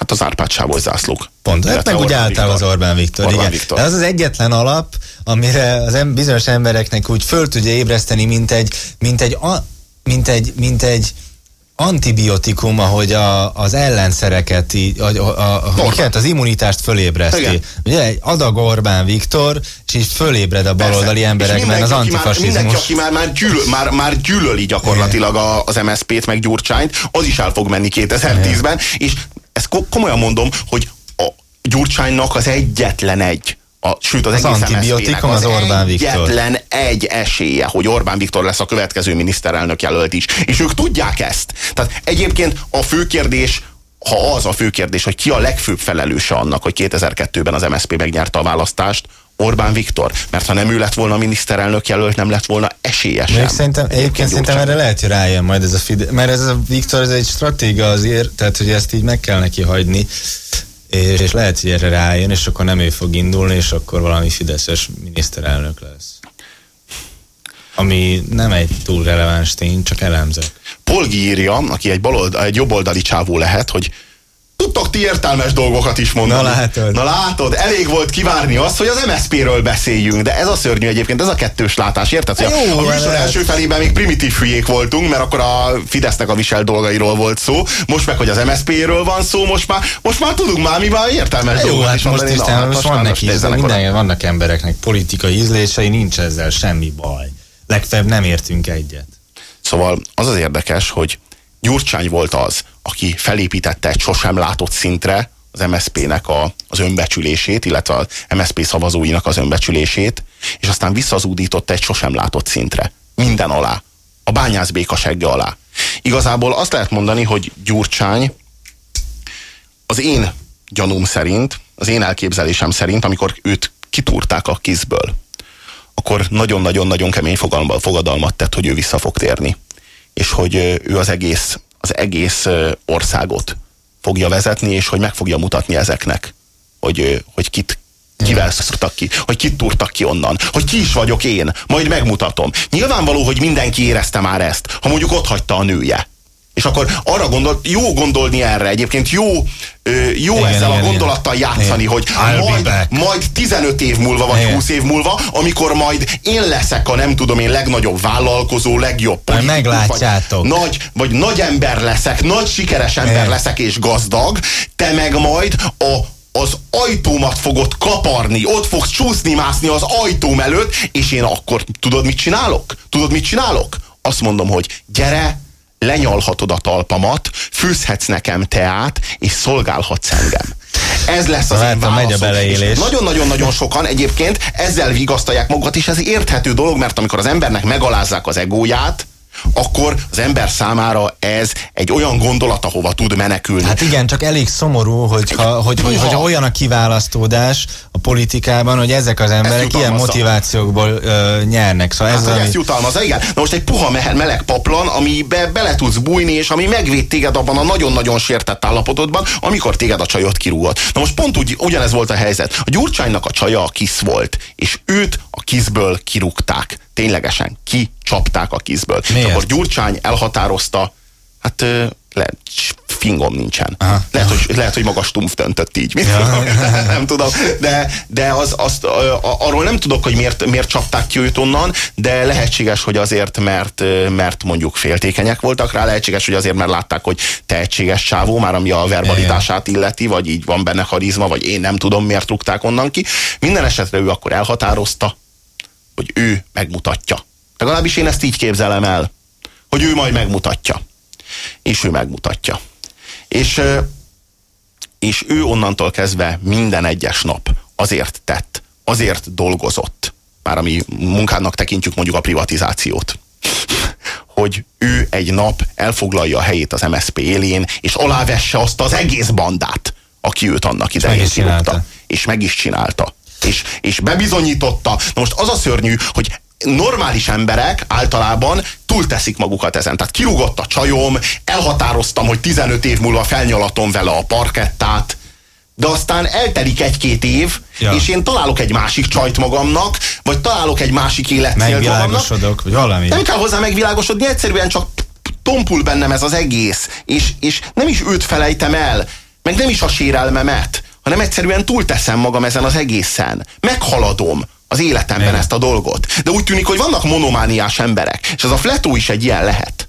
S2: Hát az Árpád sávos zászlók.
S1: Pont, hát meg úgy álltál az Orbán Viktor. Orbán igen. Viktor. De az az egyetlen alap, amire az em, bizonyos embereknek úgy föl tudja ébreszteni, mint egy, mint egy, a, mint egy, mint egy antibiotikum, ahogy a, az ellenszereket, a, a, a, miket, az immunitást fölébreszti. Igen. Ugye egy adag Orbán Viktor, és így fölébred a baloldali emberekben az antifasizmus. Mindenki,
S2: aki már, már, gyűlöl, már, már gyűlöli gyakorlatilag a, az MSZP-t, meg Gyurcsányt, az is el fog menni 2010-ben, és ezt komolyan mondom, hogy a Gyurcsánynak az egyetlen egy a, sőt az, az egész
S1: antibiotikum az, az Orbán Viktor.
S2: Egyetlen egy esélye, hogy Orbán Viktor lesz a következő miniszterelnök jelölt is. És ők tudják ezt. Tehát egyébként a fő kérdés, ha az a fő kérdés, hogy ki a legfőbb felelőse annak, hogy 2002-ben az MSZP megnyerte a választást, Orbán Viktor. Mert ha nem ő lett volna miniszterelnök jelölt, nem lett volna esélye sem.
S1: Szerintem, egyébként szerintem erre lehet, hogy rájön majd ez a Fide, mert ez a Viktor, ez egy stratégia azért, tehát hogy ezt így meg kell neki hagyni. és, és lehet, hogy erre rájön, és akkor nem ő fog indulni, és akkor valami fideszes miniszterelnök lesz. Ami nem egy túl releváns tény, csak elemzek.
S2: Polgi írja, aki egy, balold, egy jobboldali csávó lehet, hogy tudtok ti értelmes dolgokat is mondani.
S1: Na látod.
S2: Na látod, elég volt kivárni azt, hogy az MSZP-ről beszéljünk, de ez a szörnyű egyébként, ez a kettős látás, érted? Hogy a, a műsor első felében még primitív hülyék voltunk, mert akkor a Fidesznek a visel dolgairól volt szó, most meg, hogy az MSZP-ről van szó, most már, most már tudunk már, mi már értelmes
S1: Jó,
S2: dolgokat
S1: hát
S2: is
S1: most
S2: mondani. Na,
S1: hát most van neki, minden, vannak embereknek politikai ízlései, nincs ezzel semmi baj. Legfeljebb nem értünk egyet.
S2: Szóval az az érdekes, hogy Gyurcsány volt az, aki felépítette egy sosem látott szintre az MSZP-nek a, az önbecsülését, illetve az MSZP szavazóinak az önbecsülését, és aztán visszazúdította egy sosem látott szintre. Minden alá. A bányász béka alá. Igazából azt lehet mondani, hogy Gyurcsány az én gyanúm szerint, az én elképzelésem szerint, amikor őt kitúrták a kizből, akkor nagyon-nagyon-nagyon kemény fogadalmat tett, hogy ő vissza fog térni. És hogy ő az egész, az egész országot fogja vezetni, és hogy meg fogja mutatni ezeknek, hogy, hogy kit, kivel szúrtak ki, hogy kit túrtak ki onnan, hogy ki is vagyok én, majd megmutatom. Nyilvánvaló, hogy mindenki érezte már ezt, ha mondjuk ott hagyta a nője. És akkor arra gondol, jó gondolni erre, egyébként jó, ö, jó
S1: Igen,
S2: ezzel
S1: igen,
S2: a gondolattal
S1: igen.
S2: játszani,
S1: Igen.
S2: hogy
S1: I'll
S2: majd, majd 15 év múlva, vagy
S1: Igen.
S2: 20 év múlva, amikor majd én leszek a nem tudom én legnagyobb vállalkozó, legjobb politikus,
S1: meglátjátok.
S2: Vagy nagy, vagy nagy ember leszek, nagy sikeres ember
S1: Igen.
S2: leszek és gazdag, te meg majd a az ajtómat fogod kaparni, ott fogsz csúszni, mászni az ajtóm előtt, és én akkor tudod, mit csinálok? Tudod, mit csinálok? Azt mondom, hogy gyere, lenyalhatod a talpamat, fűzhetsz nekem teát, és szolgálhatsz engem. Ez lesz az én
S1: Látom, megy a
S2: válaszom. Nagyon-nagyon-nagyon sokan egyébként ezzel vigasztalják magukat, és ez érthető dolog, mert amikor az embernek megalázzák az egóját, akkor az ember számára ez egy olyan gondolat, ahova tud menekülni.
S1: Hát igen, csak elég szomorú, hogyha, hogy, hogy, hogy olyan a kiválasztódás a politikában, hogy ezek az emberek ilyen motivációkból ö, nyernek. Szóval
S2: Hát,
S1: ez az,
S2: ezt
S1: ami,
S2: jutalmazza, igen. Na most egy puha meleg paplan, amibe bele tudsz bújni, és ami megvéd téged abban a nagyon-nagyon sértett állapotodban, amikor téged a csajot kirúgott. Na most pont úgy, ugyanez volt a helyzet. A Gyurcsánynak a csaja a kisz volt, és őt a kiszből kirúgták. Ténylegesen kicsapták a kiszből. És
S1: Miért?
S2: akkor Gyurcsány elhatározta, hát lehet, fingom nincsen.
S1: Aha.
S2: Lehet, hogy, lehet, hogy magas stumpf döntött így. Mit
S1: Ja.
S2: tudom, nem tudom. De, de az, azt, arról nem tudok, hogy miért, miért csapták ki őt onnan, de lehetséges, hogy azért, mert, mert mondjuk féltékenyek voltak rá, lehetséges, hogy azért, mert látták, hogy tehetséges csávó, már ami a verbalitását illeti, vagy így van benne karizma, vagy én nem tudom, miért rúgták onnan ki. Minden esetre ő akkor elhatározta, hogy ő megmutatja. Legalábbis én ezt így képzelem el, hogy ő majd megmutatja. És ő megmutatja. És, és ő onnantól kezdve minden egyes nap azért tett, azért dolgozott, már ami munkának tekintjük mondjuk a privatizációt, hogy ő egy nap elfoglalja a helyét az MSZP élén, és alávesse azt az egész bandát, aki őt annak idején kirúgta. És meg is csinálta. És, és bebizonyította. Na most az a szörnyű, hogy normális emberek általában túlteszik magukat ezen. Tehát kirúgott a csajom, elhatároztam, hogy 15 év múlva felnyalatom vele a parkettát, de aztán eltelik egy-két év,
S1: Ja.
S2: és én találok egy másik csajt magamnak, vagy találok egy másik életcélt magamnak.
S1: megvilágosodok, vagy valami.
S2: Nem kell hozzá megvilágosodni, egyszerűen csak tompul bennem ez az egész, és, és nem is őt felejtem el, meg nem is a sérelmemet, hanem egyszerűen túlteszem magam ezen az egészen. Meghaladom az életemben
S1: Igen.
S2: ezt a dolgot. De úgy tűnik, hogy vannak monomániás emberek, és az a fletó is egy ilyen lehet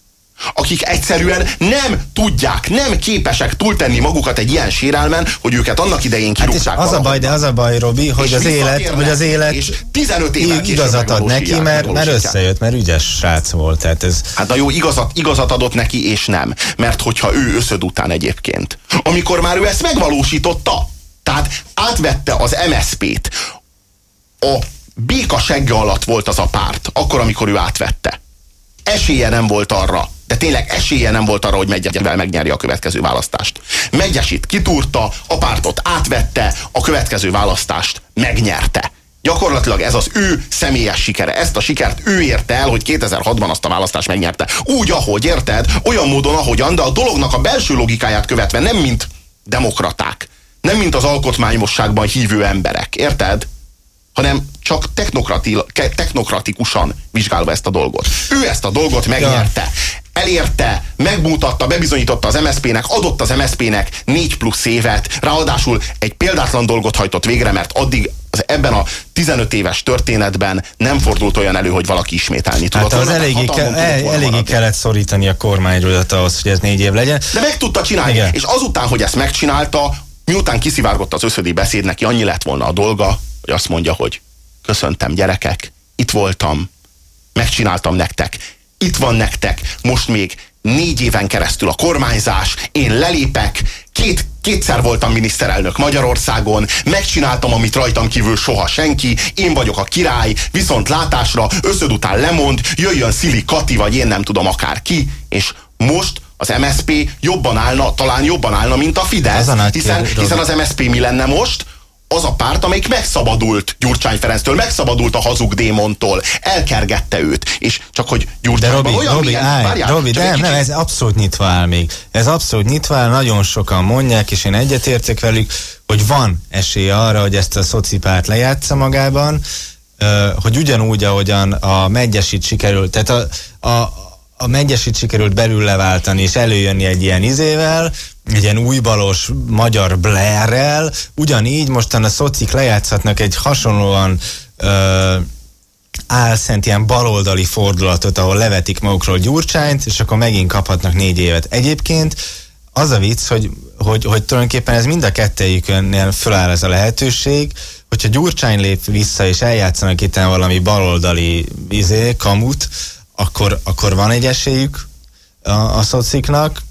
S2: akik egyszerűen nem tudják, nem képesek túltenni magukat egy ilyen sérelmen, hogy őket annak idején
S1: Hát
S2: kirúgták
S1: az a baj, de az a baj, Robi, hogy az élet, hogy az élet
S2: és 15 évvel
S1: igazat ad neki, mert, mert összejött, mert ügyes srác volt. Tehát ez,
S2: Hát na jó, igazat, igazat adott neki, és nem. Mert hogyha ő összöd után egyébként, amikor már ő ezt megvalósította, tehát átvette az MSZP-t, a béka segge alatt volt az a párt, akkor, amikor ő átvette. Esélye nem volt arra, de tényleg esélye nem volt arra, hogy Megyesivel megnyerje a következő választást. Megyesit kitúrta, a pártot átvette, a következő választást megnyerte. Gyakorlatilag ez az ő személyes sikere. Ezt a sikert ő érte el, hogy 2006-ban azt a választást megnyerte. Úgy, ahogy érted, olyan módon, ahogyan, de a dolognak a belső logikáját követve, nem mint demokraták, Nem mint az alkotmánymosságban hívő emberek, érted? hanem csak technokratikusan vizsgálva ezt a dolgot. Ő ezt a dolgot megnyerte. Elérte, megmutatta, bebizonyította az MSZP-nek, adott az MSZP-nek 4 plusz évet, ráadásul egy példátlan dolgot hajtott végre, mert addig az ebben a 15 éves történetben nem fordult olyan elő, hogy valaki ismételni tudott.
S1: Hát az eléggé, ke el, eléggé kellett szorítani a kormányrudat ahhoz, hogy ez négy év legyen.
S2: De meg tudta csinálni. Igen. És azután, hogy ezt megcsinálta, miután kiszivárgott az összödi beszéd, neki annyi lett volna a dolga, hogy azt mondja, hogy köszöntem gyerekek, itt voltam, megcsináltam nektek, itt van nektek, most még négy éven keresztül a kormányzás, én lelépek, két, kétszer voltam miniszterelnök Magyarországon, megcsináltam, amit rajtam kívül soha senki, én vagyok a király, viszont látásra, összöd után lemond, jöjjön Szili Kati, vagy én nem tudom akár ki, és most az MSP jobban állna, talán jobban állna, mint a Fidesz. Hiszen, hiszen az MSP mi lenne most? az a párt, amelyik megszabadult Gyurcsány Ferenctől, megszabadult a hazug démontól, elkergette őt, és csak hogy Gyurcsány
S1: Robi, olyan Robi, milyen, állj, várjál, Robi, nem, nem, ez abszolút nyitva áll még. Ez abszolút nyitva áll, nagyon sokan mondják, és én egyetértek velük, hogy van esély arra, hogy ezt a szocipárt lejátsza magában, hogy ugyanúgy, ahogyan a megyesit sikerült, tehát a, a, a megyesit sikerült belül leváltani, és előjönni egy ilyen izével, egy ilyen újbalos magyar Blairrel, ugyanígy mostan a szocik lejátszhatnak egy hasonlóan ö, álszent ilyen baloldali fordulatot, ahol levetik magukról Gyurcsányt, és akkor megint kaphatnak négy évet. Egyébként az a vicc, hogy, hogy, hogy tulajdonképpen ez mind a kettejükönnél föláll ez a lehetőség, hogyha Gyurcsány lép vissza, és eljátszanak itt valami baloldali izé, kamut, akkor, akkor van egy esélyük a, a szociknak,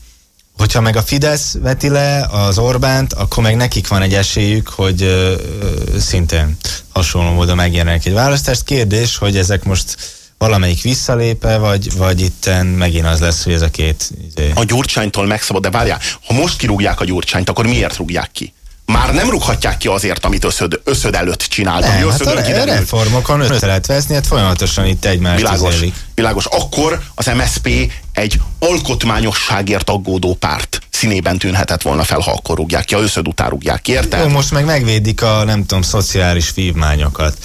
S1: Hogyha meg a Fidesz veti le az Orbánt, akkor meg nekik van egy esélyük, hogy ö, ö, szintén hasonló módon megjelenik egy választást. Kérdés, hogy ezek most valamelyik visszalépe, vagy, vagy itten megint az lesz, hogy ez a két...
S2: Izé... A gyurcsánytól megszabad, de várjál, ha most kirúgják a gyurcsányt, akkor miért rúgják ki? Már nem rúghatják ki azért, amit összöd, összöd előtt csináltak. Nem,
S1: hát a reformokon össze lehet veszni, hát folyamatosan itt egymást
S2: világos, világos. Akkor az MSP egy alkotmányosságért aggódó párt színében tűnhetett volna fel, ha akkor rúgják ki, ha összöd után rúgják ki, érted?
S1: Jó, most meg megvédik a, nem tudom, szociális vívmányokat.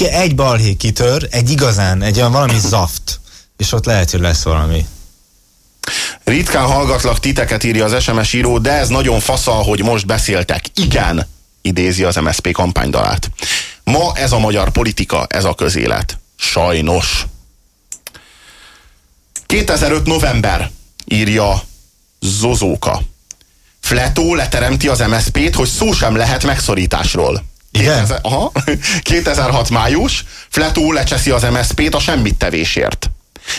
S1: Egy balhé kitör, egy igazán, egy olyan valami zaft, és ott lehet, hogy lesz valami.
S2: Ritkán hallgatlak titeket, írja az SMS író, de ez nagyon faszal, hogy most beszéltek. Igen, idézi az MSZP kampánydalát. Ma ez a magyar politika, ez a közélet. Sajnos. 2005 november, írja Zozóka. Fletó leteremti az MSZP-t, hogy szó sem lehet megszorításról.
S1: Igen? 2000,
S2: aha, 2006 május, Fletó lecseszi az MSZP-t a semmit tevésért.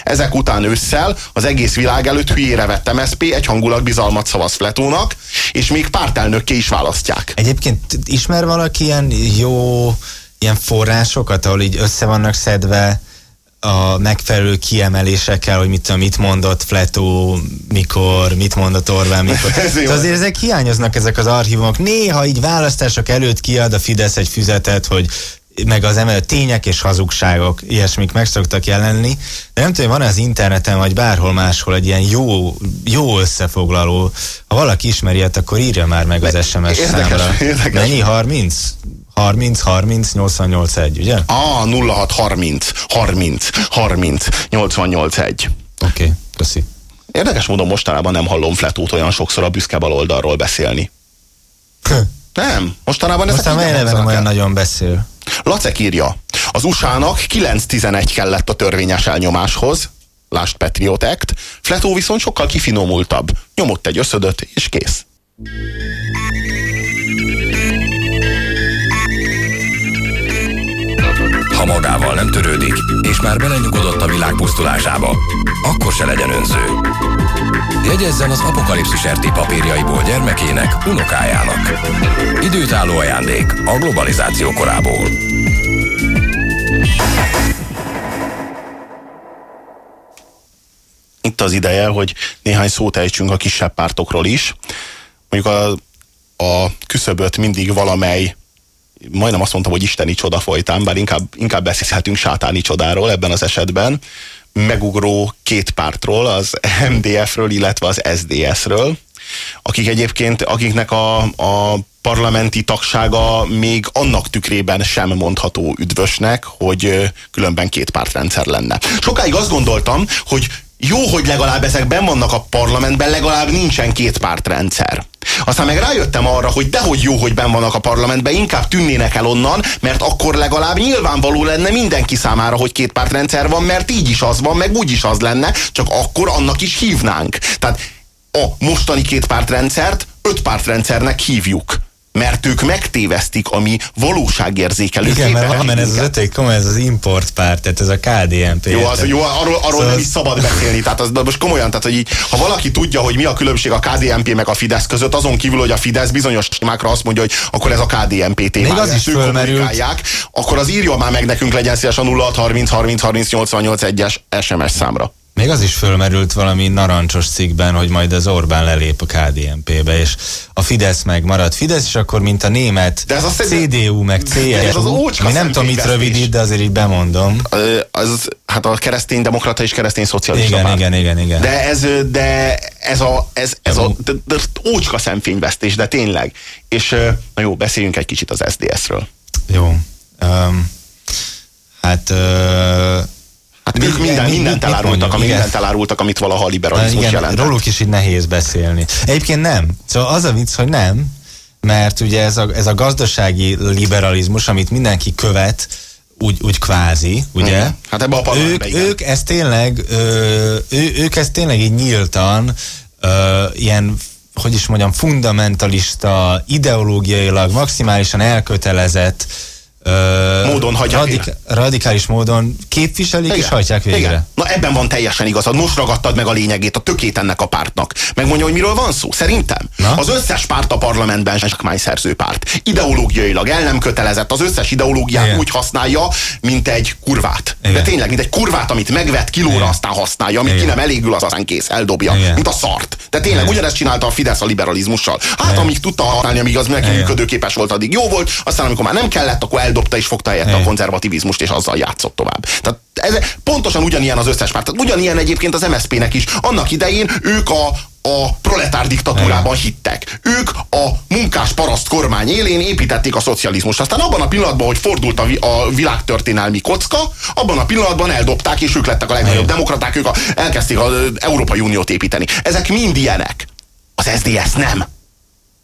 S2: Ezek után ősszel az egész világ előtt hülyére vett MSZP, egy hangulat bizalmat szavaz Fletónak, és még pártelnökké is választják.
S1: Egyébként ismer valaki ilyen jó ilyen forrásokat, ahol így össze vannak szedve a megfelelő kiemelésekkel, hogy mit, tudom, mit mondott Fletó, mikor, mit mondott Orbán, mikor. Ez azért ezek hiányoznak ezek az archívumok. Néha így választások előtt kiad a Fidesz egy füzetet, hogy meg az emel tények és hazugságok, ilyesmik meg szoktak jelenni, de nem tudom, van az interneten, vagy bárhol máshol egy ilyen jó, jó összefoglaló. Ha valaki ismeri ilyet, akkor írja már meg az SMS érdekes, számra. Érdekes. Mennyi? 30? 30, 30, 88, 1, ugye?
S2: Ah, 06, 30, 30, 30, 88, 1.
S1: Oké, okay, köszi.
S2: Érdekes módon mostanában nem hallom Fletót olyan sokszor a büszke baloldalról beszélni. nem, mostanában ezek
S1: Mostanában nem olyan nagyon beszél.
S2: Lacek írja, az USA-nak 9-11 kellett a törvényes elnyomáshoz, lásd Patriot Act, Fletó viszont sokkal kifinomultabb. Nyomott egy összödöt, és kész.
S3: Ha magával nem törődik, és már belenyugodott a világ pusztulásába, akkor se legyen önző. Jegyezzen az apokalipszis RT papírjaiból gyermekének, unokájának. Időtálló ajándék a globalizáció korából.
S2: Itt az ideje, hogy néhány szót ejtsünk a kisebb pártokról is. Mondjuk a, a küszöböt mindig valamely majdnem azt mondtam, hogy isteni csoda folytán, bár inkább, inkább beszélhetünk sátáni csodáról ebben az esetben, megugró két pártról, az MDF-ről, illetve az SDS-ről, akik egyébként, akiknek a, a parlamenti tagsága még annak tükrében sem mondható üdvösnek, hogy különben két pártrendszer lenne. Sokáig azt gondoltam, hogy jó, hogy legalább ezek ben vannak a parlamentben, legalább nincsen két pártrendszer. Aztán meg rájöttem arra, hogy dehogy jó, hogy ben vannak a parlamentben, inkább tűnnének el onnan, mert akkor legalább nyilvánvaló lenne mindenki számára, hogy két pártrendszer van, mert így is az van, meg úgy is az lenne, csak akkor annak is hívnánk. Tehát a mostani két pártrendszert öt pártrendszernek hívjuk mert ők megtévesztik a mi valóságérzékelő
S1: Igen, mert, mert ez az ötödik komoly, ez az import párt, tehát ez a KDNP.
S2: Jó, az, jó arról, arról szóval nem is szabad beszélni, tehát az, de most komolyan, tehát hogy így, ha valaki tudja, hogy mi a különbség a KDNP meg a Fidesz között, azon kívül, hogy a Fidesz bizonyos témákra azt mondja, hogy akkor ez a KDNP témája.
S1: Még az is fölmerült.
S2: Akkor az írja már meg nekünk legyen szíves a 0630 30 30 88 1-es SMS számra.
S1: Még az is fölmerült valami narancsos cikkben, hogy majd az Orbán lelép a KDNP-be, és a Fidesz meg marad Fidesz, és akkor mint a német de ez a CDU meg CSU, mi nem tudom mit rövidít, de azért így bemondom.
S2: Az, hát a keresztény demokrata és keresztény szocialista
S1: Igen, igen, igen, igen.
S2: De ez, de ez a, ez, ez a de, de, ócska szemfényvesztés, de tényleg. És na jó, beszéljünk egy kicsit az SDS-ről.
S1: Jó. Um, hát uh,
S2: Hát ők minden, mindent elárultak, ami mindent elárultak, amit valaha a liberalizmus igen, jelentett.
S1: Róluk is így nehéz beszélni. Egyébként nem. Szóval az a vicc, hogy nem, mert ugye ez a, ez a gazdasági liberalizmus, amit mindenki követ, úgy, úgy kvázi, ugye? Mm.
S2: Hát ebbe a
S1: ők,
S2: igen.
S1: ők ezt tényleg, ö, ő, ők ezt tényleg így nyíltan, ö, ilyen hogy is mondjam, fundamentalista, ideológiailag maximálisan elkötelezett,
S2: módon hagyják
S1: radik, radikális módon képviselik Igen. és hajtják végre. Igen.
S2: Na ebben van teljesen igazad. Most ragadtad meg a lényegét, a tökét ennek a pártnak. Megmondja, hogy miről van szó? Szerintem. Na? Az összes párt a parlamentben szerző párt. Ideológiailag el nem kötelezett, az összes ideológiát Igen. úgy használja, mint egy kurvát. Igen. De tényleg, mint egy kurvát, amit megvet kilóra, Igen. aztán használja, amit Igen. ki nem elégül, az aztán kész, eldobja. Igen. Mint a szart. De tényleg Igen. ugyanezt csinálta a Fidesz a liberalizmussal. Hát Igen. amíg tudta használni, amíg az neki működőképes volt, addig jó volt, aztán amikor már nem kellett, akkor el eldobta és fogta a konzervativizmust, és azzal játszott tovább. Tehát ez pontosan ugyanilyen az összes párt. Tehát ugyanilyen egyébként az MSZP-nek is. Annak idején ők a, a proletár diktatúrában hittek. Ők a munkás paraszt kormány élén építették a szocializmust. Aztán abban a pillanatban, hogy fordult a, a világtörténelmi kocka, abban a pillanatban eldobták, és ők lettek a legnagyobb demokraták, ők a, elkezdték az Európai Uniót építeni. Ezek mind ilyenek. Az SDS nem.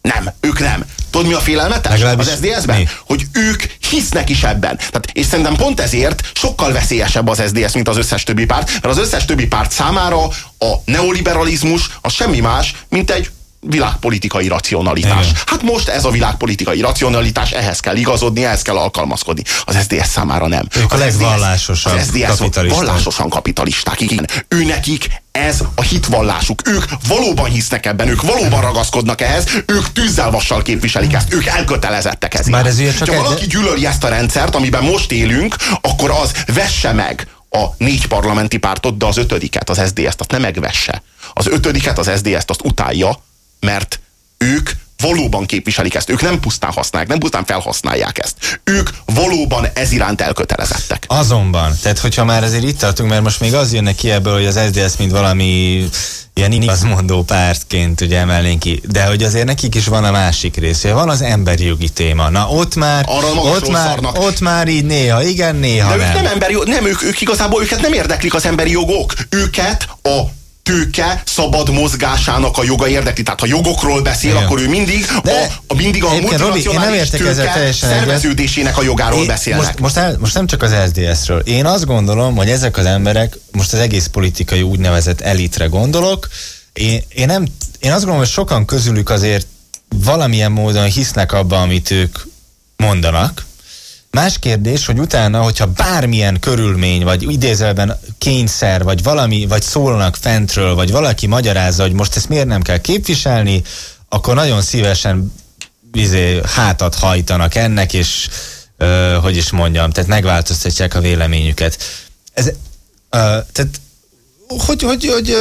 S2: Nem, ők nem. Tudod, mi a félelmetes Legalábbis az SZDSZ-ben? Hogy ők hisznek is ebben. Tehát, és szerintem pont ezért sokkal veszélyesebb az SZDSZ, mint az összes többi párt, mert az összes többi párt számára a neoliberalizmus az semmi más, mint egy világpolitikai racionalitás. Igen. Hát most ez a világpolitikai racionalitás, ehhez kell igazodni, ehhez kell alkalmazkodni. Az SZDSZ számára nem.
S1: Ők a legvallásosabb az SZDSZ kapitalisták.
S2: Vallásosan kapitalisták, igen. Ő nekik ez a hitvallásuk. Ők valóban hisznek ebben, ők valóban ragaszkodnak ehhez, ők tűzzel vassal képviselik ezt, ők elkötelezettek ezért. Már ez csak ha valaki gyűlöli ezt a rendszert, amiben most élünk, akkor az vesse meg a négy parlamenti pártot, de az ötödiket, az SZDSZ-t, azt nem megvesse. Az ötödiket, az SZDSZ-t azt utálja, mert ők valóban képviselik ezt. Ők nem pusztán használják, nem pusztán felhasználják ezt. Ők valóban ez iránt elkötelezettek.
S1: Azonban, tehát hogyha már azért itt tartunk, mert most még az jönne ki ebből, hogy az SDS mint valami ilyen igazmondó pártként ugye emelnénk ki, de hogy azért nekik is van a másik része, van az emberi jogi téma. Na ott már, ott már, ott már így néha, igen, néha
S2: de
S1: nem.
S2: ők nem emberi, nem, ők, ők igazából őket nem érdeklik az emberi jogok. Őket a tőke szabad mozgásának a joga érdekli. Tehát ha jogokról beszél, Igen. akkor ő mindig De a, a, mindig a multinacionális tőke szerveződésének a jogáról én, beszélnek.
S1: Most, most, el, most nem csak az SZDSZ-ről. Én azt gondolom, hogy ezek az emberek, most az egész politikai úgynevezett elitre gondolok, én, én, nem, én azt gondolom, hogy sokan közülük azért valamilyen módon hisznek abba, amit ők mondanak, Más kérdés, hogy utána, hogyha bármilyen körülmény, vagy idézelben kényszer, vagy valami, vagy szólnak fentről, vagy valaki magyarázza, hogy most ezt miért nem kell képviselni, akkor nagyon szívesen izé, hátat hajtanak ennek, és ö, hogy is mondjam, tehát megváltoztatják a véleményüket. Ez, ö, tehát hogy, hogy, hogy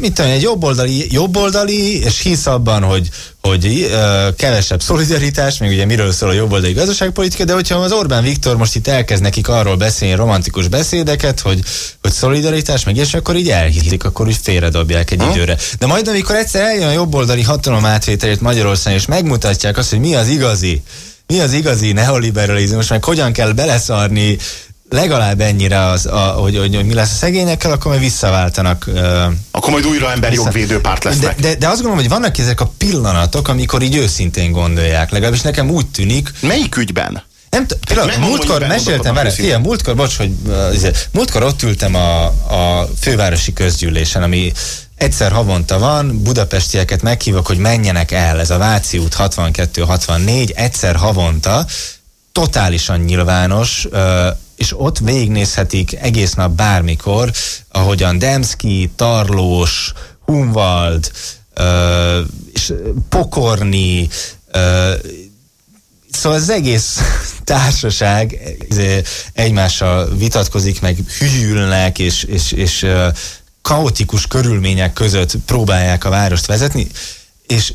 S1: mit tudom, egy jobboldali, jobboldali, és hisz abban, hogy, hogy uh, kevesebb szolidaritás, még ugye miről szól a jobboldali gazdaságpolitika, de hogyha az Orbán Viktor most itt elkezd nekik arról beszélni romantikus beszédeket, hogy, hogy szolidaritás, meg és akkor így elhiszik, akkor úgy félredobják egy ha? időre. De majd, amikor egyszer eljön a jobboldali hatalom átvételét Magyarországon, és megmutatják azt, hogy mi az igazi, mi az igazi neoliberalizmus, meg hogyan kell beleszarni legalább ennyire, az, a, hogy, hogy, hogy mi lesz a szegényekkel, akkor majd visszaváltanak. Uh,
S2: akkor majd újra emberi jogvédő párt lesznek.
S1: De, de, de azt gondolom, hogy vannak ezek a pillanatok, amikor így őszintén gondolják. Legalábbis nekem úgy tűnik.
S2: Melyik ügyben?
S1: Nem például múltkor meséltem vele, figyelj, múltkor, bocs, hogy uh, múltkor ott ültem a, a fővárosi közgyűlésen, ami egyszer havonta van, budapestieket meghívok, hogy menjenek el, ez a Váci út 62-64, egyszer havonta, totálisan nyilvános, és ott végignézhetik egész nap bármikor, ahogyan Demszki, Tarlós, Humvald, és Pokorni, Szóval az egész társaság egymással vitatkozik, meg hülyülnek, és, és, és kaotikus körülmények között próbálják a várost vezetni, és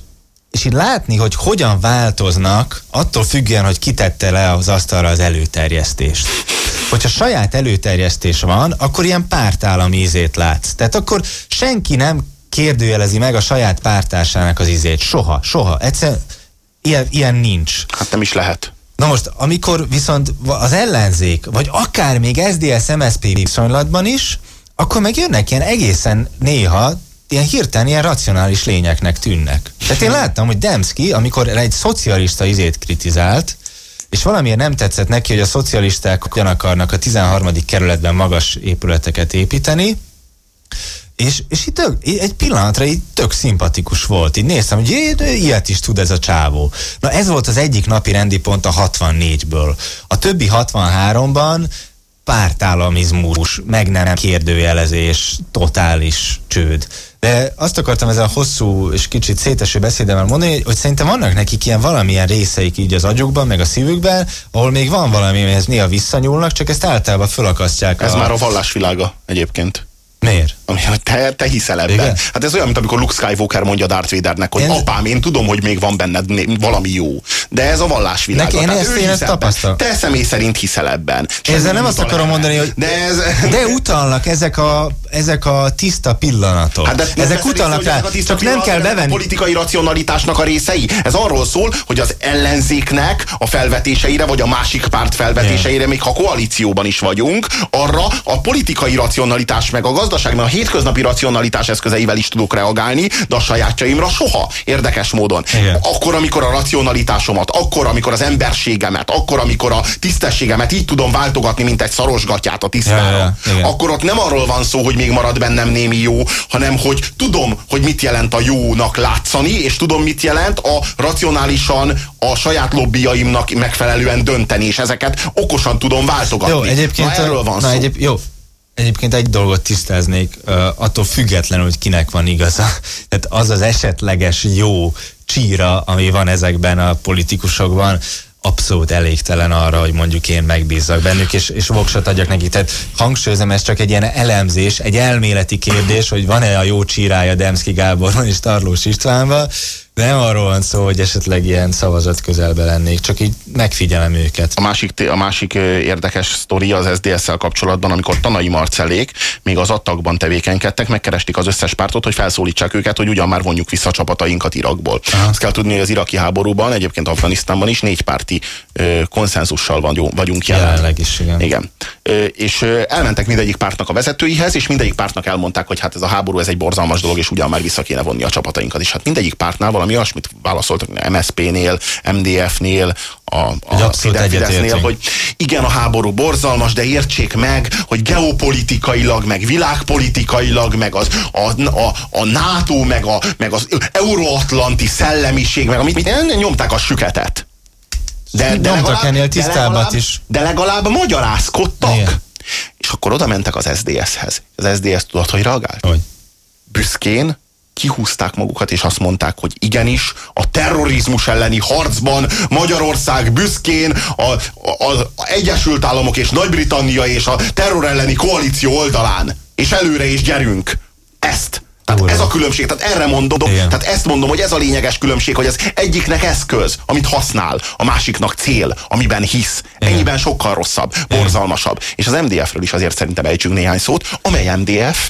S1: és így látni, hogy hogyan változnak, attól függően, hogy kitette le az asztalra az előterjesztést. Hogyha saját előterjesztés van, akkor ilyen pártállami ízét látsz. Tehát akkor senki nem kérdőjelezi meg a saját pártársának az ízét. Soha, soha. Egyszer ilyen, ilyen nincs.
S2: Hát nem is lehet.
S1: Na most, amikor viszont az ellenzék, vagy akár még SZDSZ-MSZP viszonylatban is, akkor meg jönnek ilyen egészen néha ilyen hirtelen ilyen racionális lényeknek tűnnek. Tehát én láttam, hogy Demszki, amikor egy szocialista izét kritizált, és valamiért nem tetszett neki, hogy a szocialisták hogyan akarnak a 13. kerületben magas épületeket építeni, és, és itt tök, egy pillanatra így tök szimpatikus volt. Így néztem, hogy ilyet is tud ez a csávó. Na ez volt az egyik napi rendi pont a 64-ből. A többi 63-ban pártállamizmus, meg nem kérdőjelezés, totális csőd. De azt akartam ezzel a hosszú és kicsit széteső beszédemmel mondani, hogy szerintem vannak nekik ilyen valamilyen részeik így az agyukban, meg a szívükben, ahol még van valami, amihez néha visszanyúlnak, csak ezt általában fölakasztják.
S2: Ez a... már a vallásvilága egyébként.
S1: Miért?
S2: Ami, te, te hiszel ebben. Igen? Hát ez olyan, mint amikor Luke Skywalker mondja Darth Vadernek, hogy én... apám, én tudom, hogy még van benned valami jó. De ez a vallásvilág.
S1: Neki én ezt, én ezt tapasztalom.
S2: Te személy szerint hiszel ebben.
S1: Ezzel nem azt akarom mondani, hogy de, ez... de utalnak ezek a, ezek a tiszta pillanatok. Hát de ezek utalnak rá, csak nem kell bevenni. A
S2: politikai racionalitásnak a részei. Ez arról szól, hogy az ellenzéknek a felvetéseire, vagy a másik párt felvetéseire, Igen. még ha koalícióban is vagyunk, arra a politikai racionalitás meg a gazdaság, meg a hétköznapi racionalitás eszközeivel is tudok reagálni, de a sajátjaimra soha. Érdekes módon. Igen. Akkor, amikor a racionalitásomat, akkor, amikor az emberségemet, akkor, amikor a tisztességemet így tudom váltogatni, mint egy szarosgatját a tisztára, ja, ja, ja. akkor ott nem arról van szó, hogy még marad bennem némi jó, hanem hogy tudom, hogy mit jelent a jónak látszani, és tudom, mit jelent a racionálisan a saját lobbyjaimnak megfelelően dönteni, és ezeket okosan tudom váltogatni.
S1: Jó, egyébként na, erről van na, szó. Egyéb, jó, Egyébként egy dolgot tisztáznék, attól függetlenül, hogy kinek van igaza. Tehát az az esetleges jó csíra, ami van ezekben a politikusokban, abszolút elégtelen arra, hogy mondjuk én megbízzak bennük, és, és voksot adjak neki. Tehát hangsúlyozom, ez csak egy ilyen elemzés, egy elméleti kérdés, hogy van-e a jó csírája Demszki Gáborban és Tarlós Istvánban, nem arról van szó, hogy esetleg ilyen szavazat közelbe lennék, csak így megfigyelem őket.
S2: A másik, a másik érdekes sztori az SZDSZ-szel kapcsolatban, amikor Tanai Marcellék még az attakban tevékenykedtek, megkeresték az összes pártot, hogy felszólítsák őket, hogy ugyan már vonjuk vissza csapatainkat Irakból. Aha. Azt kell tudni, hogy az iraki háborúban, egyébként Afganisztánban is négy párti ö, konszenzussal van, vagyunk jelen.
S1: Jelenleg is, igen.
S2: igen. Ö, és ö, elmentek mindegyik pártnak a vezetőihez, és mindegyik pártnak elmondták, hogy hát ez a háború ez egy borzalmas dolog, és ugyan már vissza kéne vonni a csapatainkat. És hát mindegyik pártnál valami valami olyasmit válaszoltak MSZP-nél, MDF-nél, a, a Fidesznél, hogy igen, a háború borzalmas, de értsék meg, hogy geopolitikailag, meg világpolitikailag, meg az, a, a, a NATO, meg, a, meg az euróatlanti szellemiség, meg amit nyomták a süketet.
S1: De, de legalább, ennél de legalább,
S2: is. De legalább magyarázkodtak. Igen. És akkor oda mentek az SDS-hez. Az SDS tudod, hogy reagált?
S1: Hogy?
S2: Büszkén, kihúzták magukat, és azt mondták, hogy igenis, a terrorizmus elleni harcban Magyarország büszkén az Egyesült Államok és Nagy-Britannia és a terror elleni koalíció oldalán és előre is gyerünk. Ezt. Tehát ez a különbség, tehát erre mondom, Igen. tehát ezt mondom, hogy ez a lényeges különbség, hogy az egyiknek eszköz, amit használ, a másiknak cél, amiben hisz. Igen. Ennyiben sokkal rosszabb, borzalmasabb. És az MDF-ről is azért szerintem ejtsünk néhány szót, amely MDF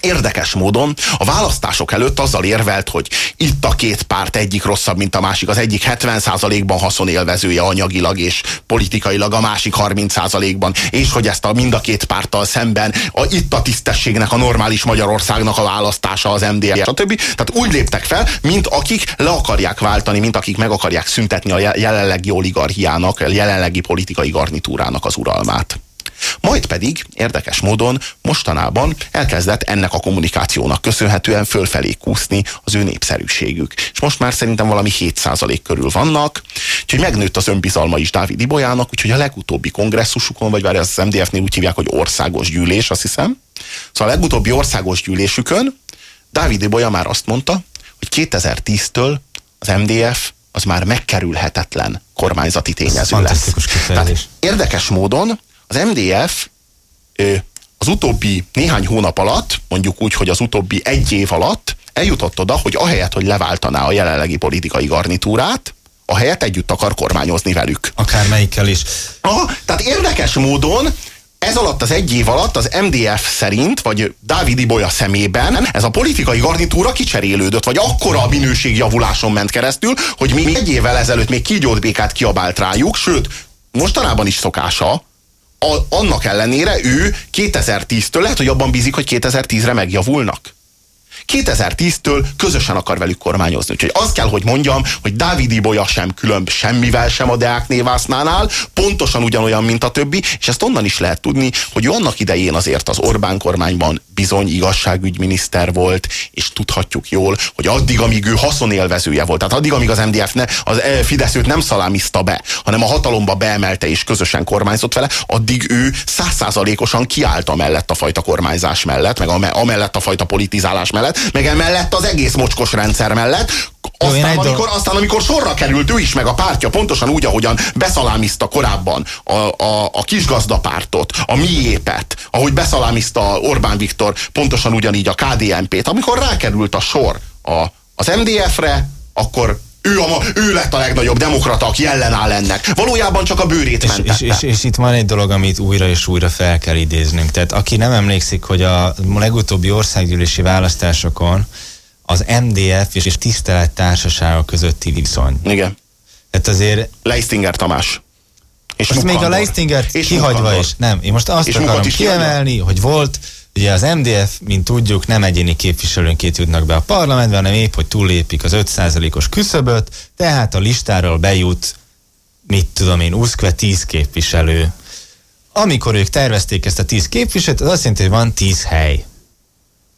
S2: érdekes módon a választások előtt azzal érvelt, hogy itt a két párt egyik rosszabb, mint a másik. Az egyik 70%-ban haszonélvezője anyagilag és politikailag, a másik 30%-ban, és hogy ezt a mind a két párttal szemben a, itt a tisztességnek, a normális Magyarországnak a választása az MDF, stb. Tehát úgy léptek fel, mint akik le akarják váltani, mint akik meg akarják szüntetni a jelenlegi oligarchiának, a jelenlegi politikai garnitúrának az uralmát. Majd pedig érdekes módon mostanában elkezdett ennek a kommunikációnak köszönhetően fölfelé kúszni az ő népszerűségük. És most már szerintem valami 7% körül vannak, úgyhogy megnőtt az önbizalma is Dávid Ibolyának, úgyhogy a legutóbbi kongresszusukon, vagy várj, az MDF-nél úgy hívják, hogy országos gyűlés, azt hiszem. Szóval a legutóbbi országos gyűlésükön Dávid Ibolya már azt mondta, hogy 2010-től az MDF az már megkerülhetetlen kormányzati tényező lesz. Tehát érdekes módon az MDF az utóbbi néhány hónap alatt, mondjuk úgy, hogy az utóbbi egy év alatt eljutott oda, hogy ahelyett, hogy leváltaná a jelenlegi politikai garnitúrát, a helyet együtt akar kormányozni velük.
S1: Akár melyikkel is.
S2: Aha, tehát érdekes módon ez alatt az egy év alatt az MDF szerint, vagy Dávid Ibolya szemében ez a politikai garnitúra kicserélődött, vagy akkora a minőségjavuláson ment keresztül, hogy még egy évvel ezelőtt még kígyót békát kiabált rájuk, sőt, mostanában is szokása, annak ellenére ő 2010-től lehet, hogy abban bízik, hogy 2010-re megjavulnak. 2010-től közösen akar velük kormányozni. Úgyhogy azt kell, hogy mondjam, hogy Dávid Ibolya sem különb semmivel sem a Deák névásznánál, pontosan ugyanolyan, mint a többi, és ezt onnan is lehet tudni, hogy annak idején azért az Orbán kormányban bizony igazságügyminiszter volt, és tudhatjuk jól, hogy addig, amíg ő haszonélvezője volt, tehát addig, amíg az MDF ne, az e, Fidesz őt nem szalámizta be, hanem a hatalomba beemelte és közösen kormányzott vele, addig ő százszázalékosan kiállt amellett a fajta kormányzás mellett, meg amellett a fajta politizálás mellett, meg emellett az egész mocskos rendszer mellett, aztán, amikor, aztán amikor sorra került ő is, meg a pártja, pontosan úgy, ahogyan beszalámizta korábban a, a, a kisgazdapártot, a miépet, ahogy beszalámizta Orbán Viktor, pontosan ugyanígy a KDNP-t, amikor rákerült a sor a, az MDF-re, akkor ő, a, ő lett a legnagyobb demokrata, aki ellenáll ennek. Valójában csak a bőrét és,
S1: és, és, és itt van egy dolog, amit újra és újra fel kell idéznünk. Tehát aki nem emlékszik, hogy a legutóbbi országgyűlési választásokon az MDF és tisztelet társasága közötti viszony.
S2: Igen.
S1: Tehát azért...
S2: Leistinger Tamás.
S1: És most még a Leistinger kihagyva is. Nem, én most azt és akarom kiemelni, hogy volt, ugye az MDF, mint tudjuk, nem egyéni képviselőnként jutnak be a parlamentbe, hanem épp, hogy túllépik az 5%-os küszöböt, tehát a listáról bejut, mit tudom én, úszkve 10 képviselő. Amikor ők tervezték ezt a 10 képviselőt, az azt jelenti, hogy van 10 hely.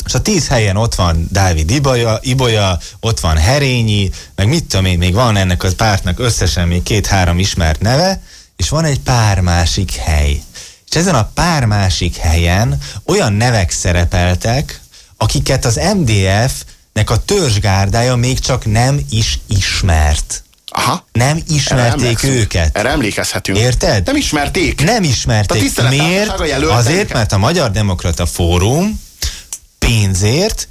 S1: És a tíz helyen ott van Dávid Ibolya, Ibolya, ott van Herényi, meg mit tudom én, még van ennek a pártnak összesen még két-három ismert neve, és van egy pár másik hely. És ezen a pár másik helyen olyan nevek szerepeltek, akiket az MDF-nek a törzsgárdája még csak nem is ismert.
S2: Aha.
S1: Nem ismerték Erre őket.
S2: Erre emlékezhetünk.
S1: Érted?
S2: Nem ismerték.
S1: Nem ismerték. Miért? Azért, mert a Magyar Demokrata Fórum pénzért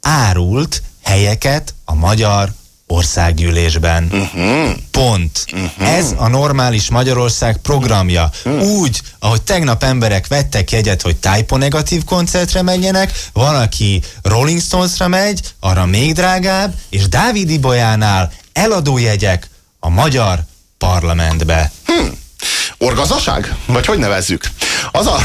S1: árult helyeket a magyar országgyűlésben. Uh-huh. Pont. Uh-huh. Ez a normális Magyarország programja. Uh-huh. Úgy, ahogy tegnap emberek vettek jegyet, hogy Typo negatív koncertre menjenek, van, aki Rolling Stonesra megy, arra még drágább, és Dávid Ibolyánál eladó jegyek a magyar parlamentbe.
S2: Hmm. Orgazaság? Vagy hogy nevezzük? Az, a,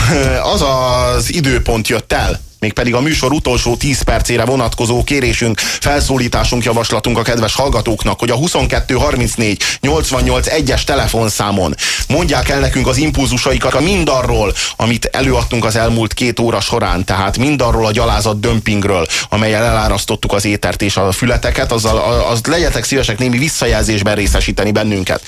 S2: az az időpont jött el, mégpedig a műsor utolsó 10 percére vonatkozó kérésünk, felszólításunk, javaslatunk a kedves hallgatóknak, hogy a 2234 88 1-es telefonszámon mondják el nekünk az impulzusaikat mindarról, amit előadtunk az elmúlt két óra során, tehát mindarról a gyalázat dömpingről, amelyel elárasztottuk az étert és a fületeket, azzal az legyetek szívesek némi visszajelzésben részesíteni bennünket.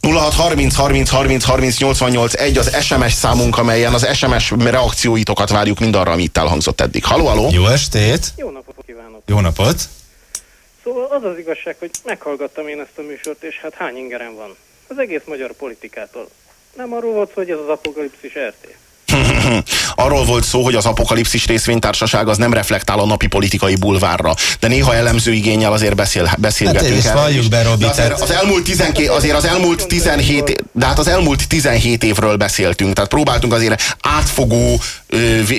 S2: 0630 30 30 30 88 1 az SMS számunk, amelyen az SMS reakcióitokat várjuk mindarra, amit itt elhangzott eddig. Haló, haló!
S1: Jó estét!
S4: Jó napot kívánok!
S1: Jó napot!
S4: Szóval az az igazság, hogy meghallgattam én ezt a műsort, és hát hány ingerem van? Az egész magyar politikától. Nem arról volt hogy ez az apokalipszis RT.
S2: Arról volt szó, hogy az apokalipszis részvénytársaság az nem reflektál a napi politikai bulvárra, de néha elemző igényel azért beszél, beszélgetünk.
S1: Hát, valljuk be, Robi,
S2: azért az elmúlt 12, azért az elmúlt 17, de hát az elmúlt 17 évről beszéltünk, tehát próbáltunk azért átfogó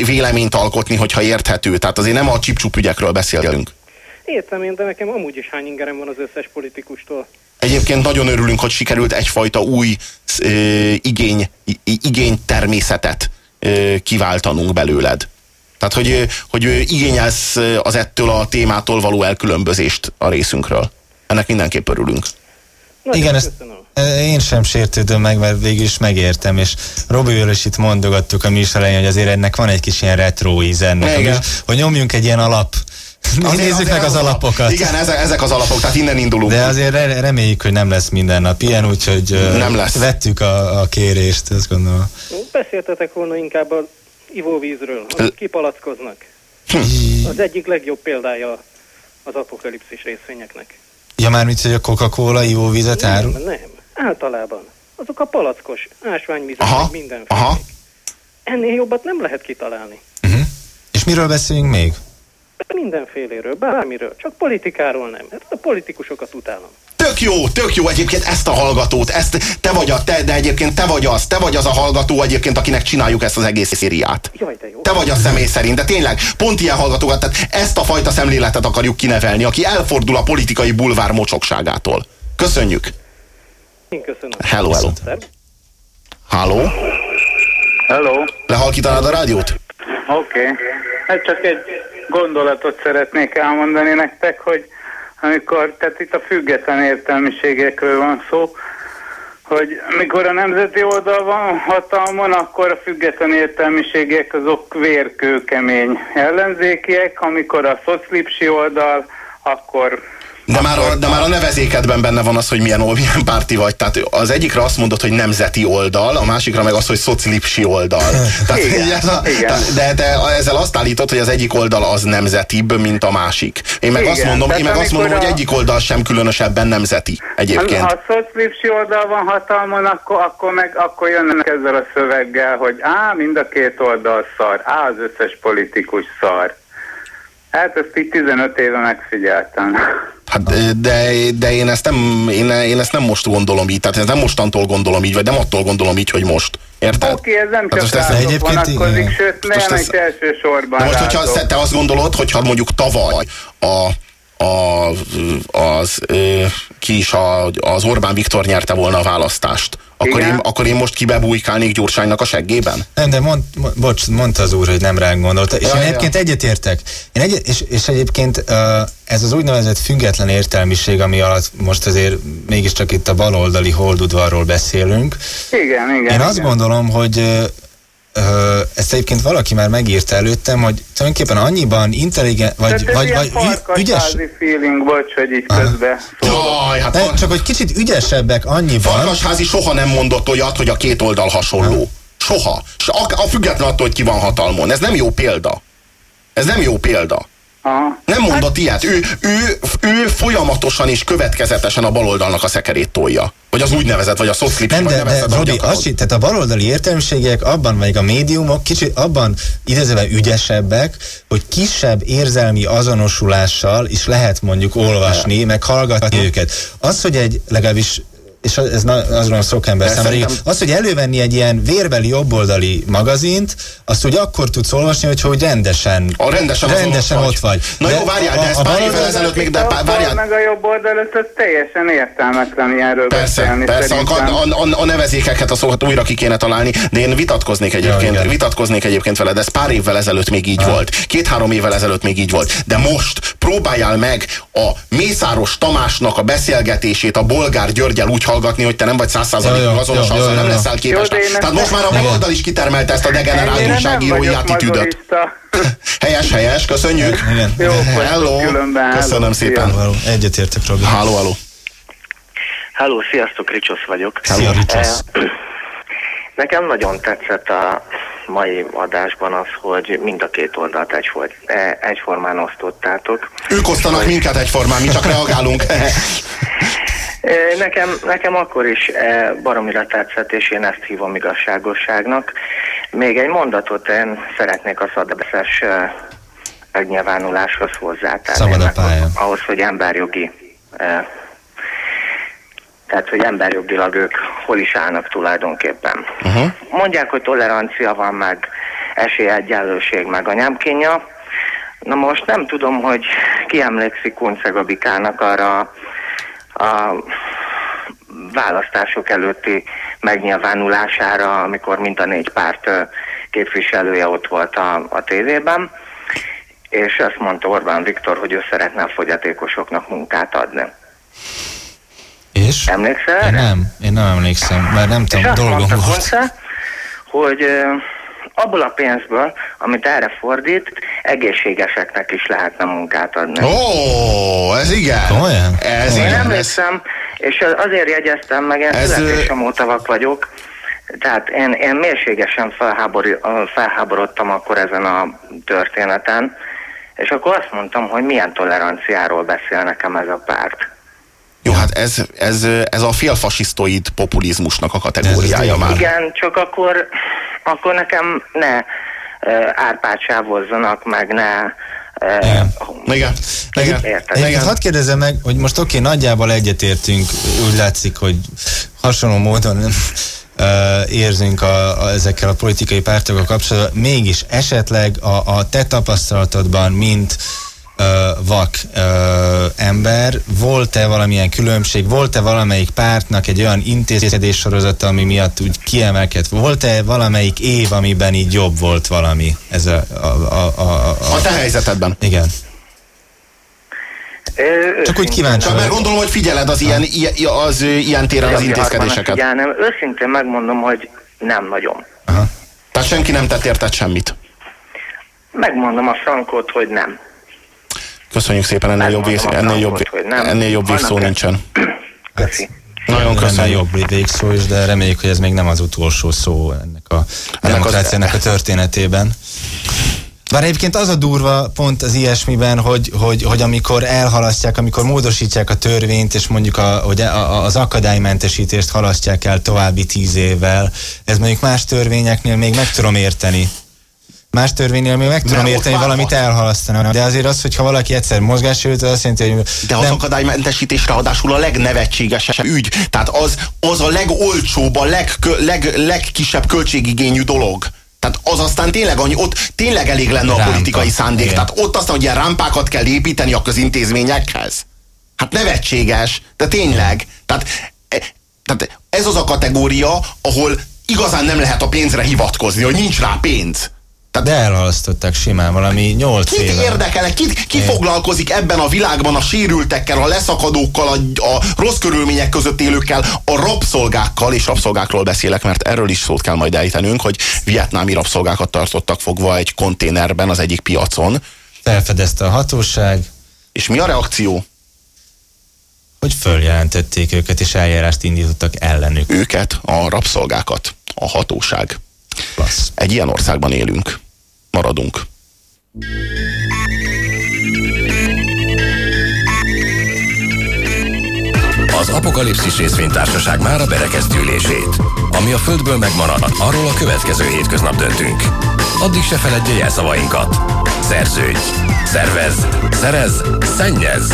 S2: véleményt alkotni, hogyha érthető. Tehát azért nem a csipcsup ügyekről beszélünk.
S4: Értem én, de nekem amúgy is hány ingerem van az összes politikustól.
S2: Egyébként nagyon örülünk, hogy sikerült egyfajta új ö, igény, igény természetet kiváltanunk belőled. Tehát, hogy, hogy igényelsz az ettől a témától való elkülönbözést a részünkről. Ennek mindenképp örülünk.
S1: Nagyon Igen, ezt én sem sértődöm meg, mert végül is megértem, és Robival is itt mondogattuk a műsor elején, hogy azért ennek van egy kis ilyen retro íz ennek, Igen. hogy nyomjunk egy ilyen alap Azért, Nézzük azért meg az, az alapokat.
S2: Igen, ezek, ezek az alapok, tehát innen indulunk.
S1: De azért reméljük, hogy nem lesz minden nap ilyen, úgyhogy nem lesz. vettük a, a kérést, azt gondolom.
S4: Beszéltetek volna inkább az ivóvízről, hogy kipalackoznak. Hm. Az egyik legjobb példája az apokalipszis részvényeknek.
S1: Ja, már mit, hogy a Coca-Cola ivóvizet árul?
S4: Nem, nem. Általában. Azok a palackos ásványvizek, mindenféle. Aha. Ennél jobbat nem lehet kitalálni.
S1: Uh-huh. És miről beszélünk még?
S4: Mindenféléről, bármiről, csak politikáról nem. Hát a politikusokat utálom.
S2: Tök jó, tök jó egyébként ezt a hallgatót, ezt te vagy a, te, de egyébként te vagy az, te vagy az a hallgató egyébként, akinek csináljuk ezt az egész szériát.
S4: Jaj, de jó.
S2: Te vagy a személy szerint, de tényleg pont ilyen hallgatókat, tehát ezt a fajta szemléletet akarjuk kinevelni, aki elfordul a politikai bulvár mocsokságától. Köszönjük.
S4: Én köszönöm.
S2: Hello, hello. Hello.
S5: Hello.
S2: Lehalkítanád a rádiót?
S5: Oké. Okay. Hát csak egy gondolatot szeretnék elmondani nektek, hogy amikor, tehát itt a független értelmiségekről van szó, hogy mikor a nemzeti oldal van hatalmon, akkor a független értelmiségek azok vérkőkemény ellenzékiek, amikor a szoclipsi oldal, akkor
S2: de már, a, de már a nevezékedben benne van az, hogy milyen, milyen párti vagy. Tehát az egyikre azt mondod, hogy nemzeti oldal, a másikra meg az, hogy szocilipsi oldal. Tehát, igen, igen. De, de ezzel azt állítod, hogy az egyik oldal az nemzetibb, mint a másik. Én meg igen, azt mondom, én meg azt mondom a... hogy egyik oldal sem különösebben nemzeti egyébként.
S5: Ha a szocilipsi oldal van hatalmon, akkor, akkor, meg, akkor jönnek ezzel a szöveggel, hogy á, mind a két oldal szar, á, az összes politikus szar. Hát ezt így 15 éve megfigyeltem.
S2: Hát de, de én, ezt nem, én, én ezt nem most gondolom így, tehát nem mostantól gondolom így, vagy nem attól gondolom így, hogy most. Érted?
S5: Oké, okay, ez nem hát csak rátok vonatkozik, sőt, nem egy elsősorban
S2: De most, hogyha te azt gondolod, hogyha mondjuk tavaly a a, az, ki is a, az Orbán Viktor nyerte volna a választást, akkor én, akkor én most kibebújkálnék Gyurcsánynak a seggében?
S1: Nem, de mond, bocs, mondta az úr, hogy nem ránk gondolta. És ja, én egyébként ja. egyetértek. Én egy, és, és egyébként ez az úgynevezett független értelmiség, ami alatt most azért mégiscsak itt a baloldali holdudvarról beszélünk.
S5: Igen, igen.
S1: Én azt igen. gondolom, hogy ezt egyébként valaki már megírta előttem, hogy tulajdonképpen annyiban intelligens, vagy, vagy, vagy ügyes...
S5: feeling, bocs, hogy így közben
S2: Jaj, hát
S1: csak hogy kicsit ügyesebbek annyiban...
S2: Farkasházi soha nem mondott olyat, hogy a két oldal hasonló. Ha. Soha. A, a független attól, hogy ki van hatalmon. Ez nem jó példa. Ez nem jó példa. Aha. Nem mondott ilyet. Ő, ő, ő folyamatosan és következetesen a baloldalnak a szekerét tolja. Vagy az úgynevezett, vagy a soft
S1: Nem, de, de Robi, az, tehát a baloldali értelmiségek abban, vagy a médiumok kicsit abban idézőben ügyesebbek, hogy kisebb érzelmi azonosulással is lehet mondjuk olvasni, meg hallgatni őket. Az, hogy egy legalábbis és ez azon a sok ember számára. Az, hogy elővenni egy ilyen vérbeli jobboldali magazint, azt úgy akkor tudsz olvasni, hogy, hogy rendesen,
S2: a rendesen,
S1: rendesen ott, vagy.
S2: Na de jó, várjál, de ez pár évvel ezelőtt még, de várjál.
S5: meg a jobb oldal, ez teljesen értelmetlen ilyenről
S2: persze,
S5: beszélni.
S2: Persze, a, a, a, a, nevezékeket a szót újra ki kéne találni, de én vitatkoznék egyébként, ja, vitatkoznék egyébként veled, ez pár évvel ezelőtt még így ha. volt. Két-három évvel ezelőtt még így volt. De most próbáljál meg a Mészáros Tamásnak a beszélgetését a Bolgár Györgyel úgy hallgatni, hogy te nem vagy százszázalékig azonos, azzal nem leszel képes. Jó, Tehát most már a baloldal is kitermelte ezt a degenerál újságírói attitűdöt. helyes, helyes, köszönjük.
S5: Igen. Jó,
S2: Hello. Különben,
S1: Köszönöm szépen. Egyetértek, Robi.
S2: Halló, halló.
S6: Halló, sziasztok, Ricsosz vagyok.
S1: Szia, Ricsosz.
S6: Nekem nagyon tetszett a mai adásban az, hogy mind a két oldalt egyfoly, e, egyformán osztottátok.
S2: Ők osztanak minket egyformán, mi csak reagálunk.
S6: Nekem, nekem akkor is baromira tetszett, és én ezt hívom igazságosságnak, Még egy mondatot én szeretnék a szadabeszes megnyilvánuláshoz hozzátenni.
S1: Szabad a pálya.
S6: Ahhoz, hogy emberjogi eh, tehát, hogy emberjogilag ők hol is állnak tulajdonképpen.
S2: Uh-huh.
S6: Mondják, hogy tolerancia van, meg esélyegyenlőség, meg anyámkínja. Na most nem tudom, hogy ki emlékszik Kuncegabikának arra a választások előtti megnyilvánulására, amikor mind a négy párt képviselője ott volt a, a tévében, és azt mondta Orbán Viktor, hogy ő szeretne a fogyatékosoknak munkát adni.
S1: És?
S6: Emlékszel
S1: Én nem, én nem emlékszem, mert nem
S6: És
S1: tudom, dolgom volt.
S6: Kunce, hogy abból a pénzből, amit erre fordít, egészségeseknek is lehetne munkát adni.
S2: Ó, ez igen.
S1: Komolyan?
S2: Ez
S6: Én emlékszem, és azért jegyeztem meg, én
S2: Ez,
S6: születésem óta vak vagyok, tehát én, én mélységesen felhábori, felháborodtam akkor ezen a történeten, és akkor azt mondtam, hogy milyen toleranciáról beszél nekem ez a párt.
S2: jó, hát ez, ez, ez a félfasisztoid populizmusnak a kategóriája
S1: Ez-
S2: már.
S6: Igen, csak akkor, akkor nekem ne uh, árpát sávozzanak, meg ne...
S1: Igen.
S2: Igen. Igen.
S6: Érted?
S1: Egyébként hadd kérdezzem meg, hogy most oké, nagyjából egyetértünk, úgy látszik, hogy hasonló módon érzünk a, a, ezekkel a politikai pártokkal kapcsolatban, mégis esetleg a, a te tapasztalatodban, mint ö, vak ö, ember, volt-e valamilyen különbség, volt-e valamelyik pártnak egy olyan intézkedés sorozata, ami miatt úgy kiemelkedett, volt-e valamelyik év, amiben így jobb volt valami? Ez a, a, a, a, a,
S2: A te helyzetedben.
S1: igen.
S6: Ö,
S1: Csak úgy kíváncsi
S2: Csak mert
S1: vagyok.
S2: gondolom, hogy figyeled az ilyen, ilyen, az, ilyen téren az intézkedéseket.
S6: harcban Figyelnem, őszintén megmondom, hogy nem nagyon.
S1: Aha.
S2: Tehát senki nem tett érted semmit.
S6: Megmondom a frankot, hogy nem.
S2: Köszönjük szépen, ennél jobb,
S6: a
S2: ennél jobb, ennél jobb végszó nincsen.
S6: Köszi.
S2: Nagyon köszönjük.
S1: jobb végszó is, de reméljük, hogy ez még nem az utolsó szó ennek a demokráciának a történetében. Bár egyébként az a durva pont az ilyesmiben, hogy, hogy, hogy amikor elhalasztják, amikor módosítják a törvényt, és mondjuk a, hogy a, a, az akadálymentesítést halasztják el további tíz évvel, ez mondjuk más törvényeknél még meg tudom érteni. Más törvénynél még meg tudom érteni, valamit elhalasztanak. De azért az, hogyha valaki egyszer mozgássérült, az azt jelenti, hogy
S2: De az akadálymentesítés ráadásul a legnevetségesebb ügy. Tehát az, az a legolcsóbb, a legkö, leg, legkisebb költségigényű dolog. Tehát az aztán tényleg annyi, ott tényleg elég lenne a
S1: Rámpa.
S2: politikai szándék.
S1: Igen.
S2: Tehát ott aztán, hogy ilyen rámpákat kell építeni a közintézményekhez. Hát nevetséges, de tényleg. Tehát, e, tehát ez az a kategória, ahol igazán nem lehet a pénzre hivatkozni, hogy nincs rá pénz. Tehát
S1: de elhalasztották simán valami nyolc
S2: Kit
S1: éve.
S2: érdekel, ki, ki
S1: Igen.
S2: foglalkozik ebben a világban a sérültekkel, a leszakadókkal, a, a rossz körülmények között élőkkel, a rabszolgákkal, és rabszolgákról beszélek, mert erről is szót kell majd ejtenünk, hogy vietnámi rabszolgákat tartottak fogva egy konténerben az egyik piacon.
S1: Felfedezte a hatóság,
S2: És mi a reakció?
S1: hogy följelentették őket, és eljárást indítottak ellenük.
S2: Őket, a rabszolgákat, a hatóság.
S1: Klassz.
S2: Egy ilyen országban élünk. Maradunk.
S3: Az Apokalipszis részvénytársaság már a berekeztülését. Ami a Földből megmarad, arról a következő hétköznap döntünk. Addig se feledje jelszavainkat. Szerződj! Szervez! Szerez! Szennyez!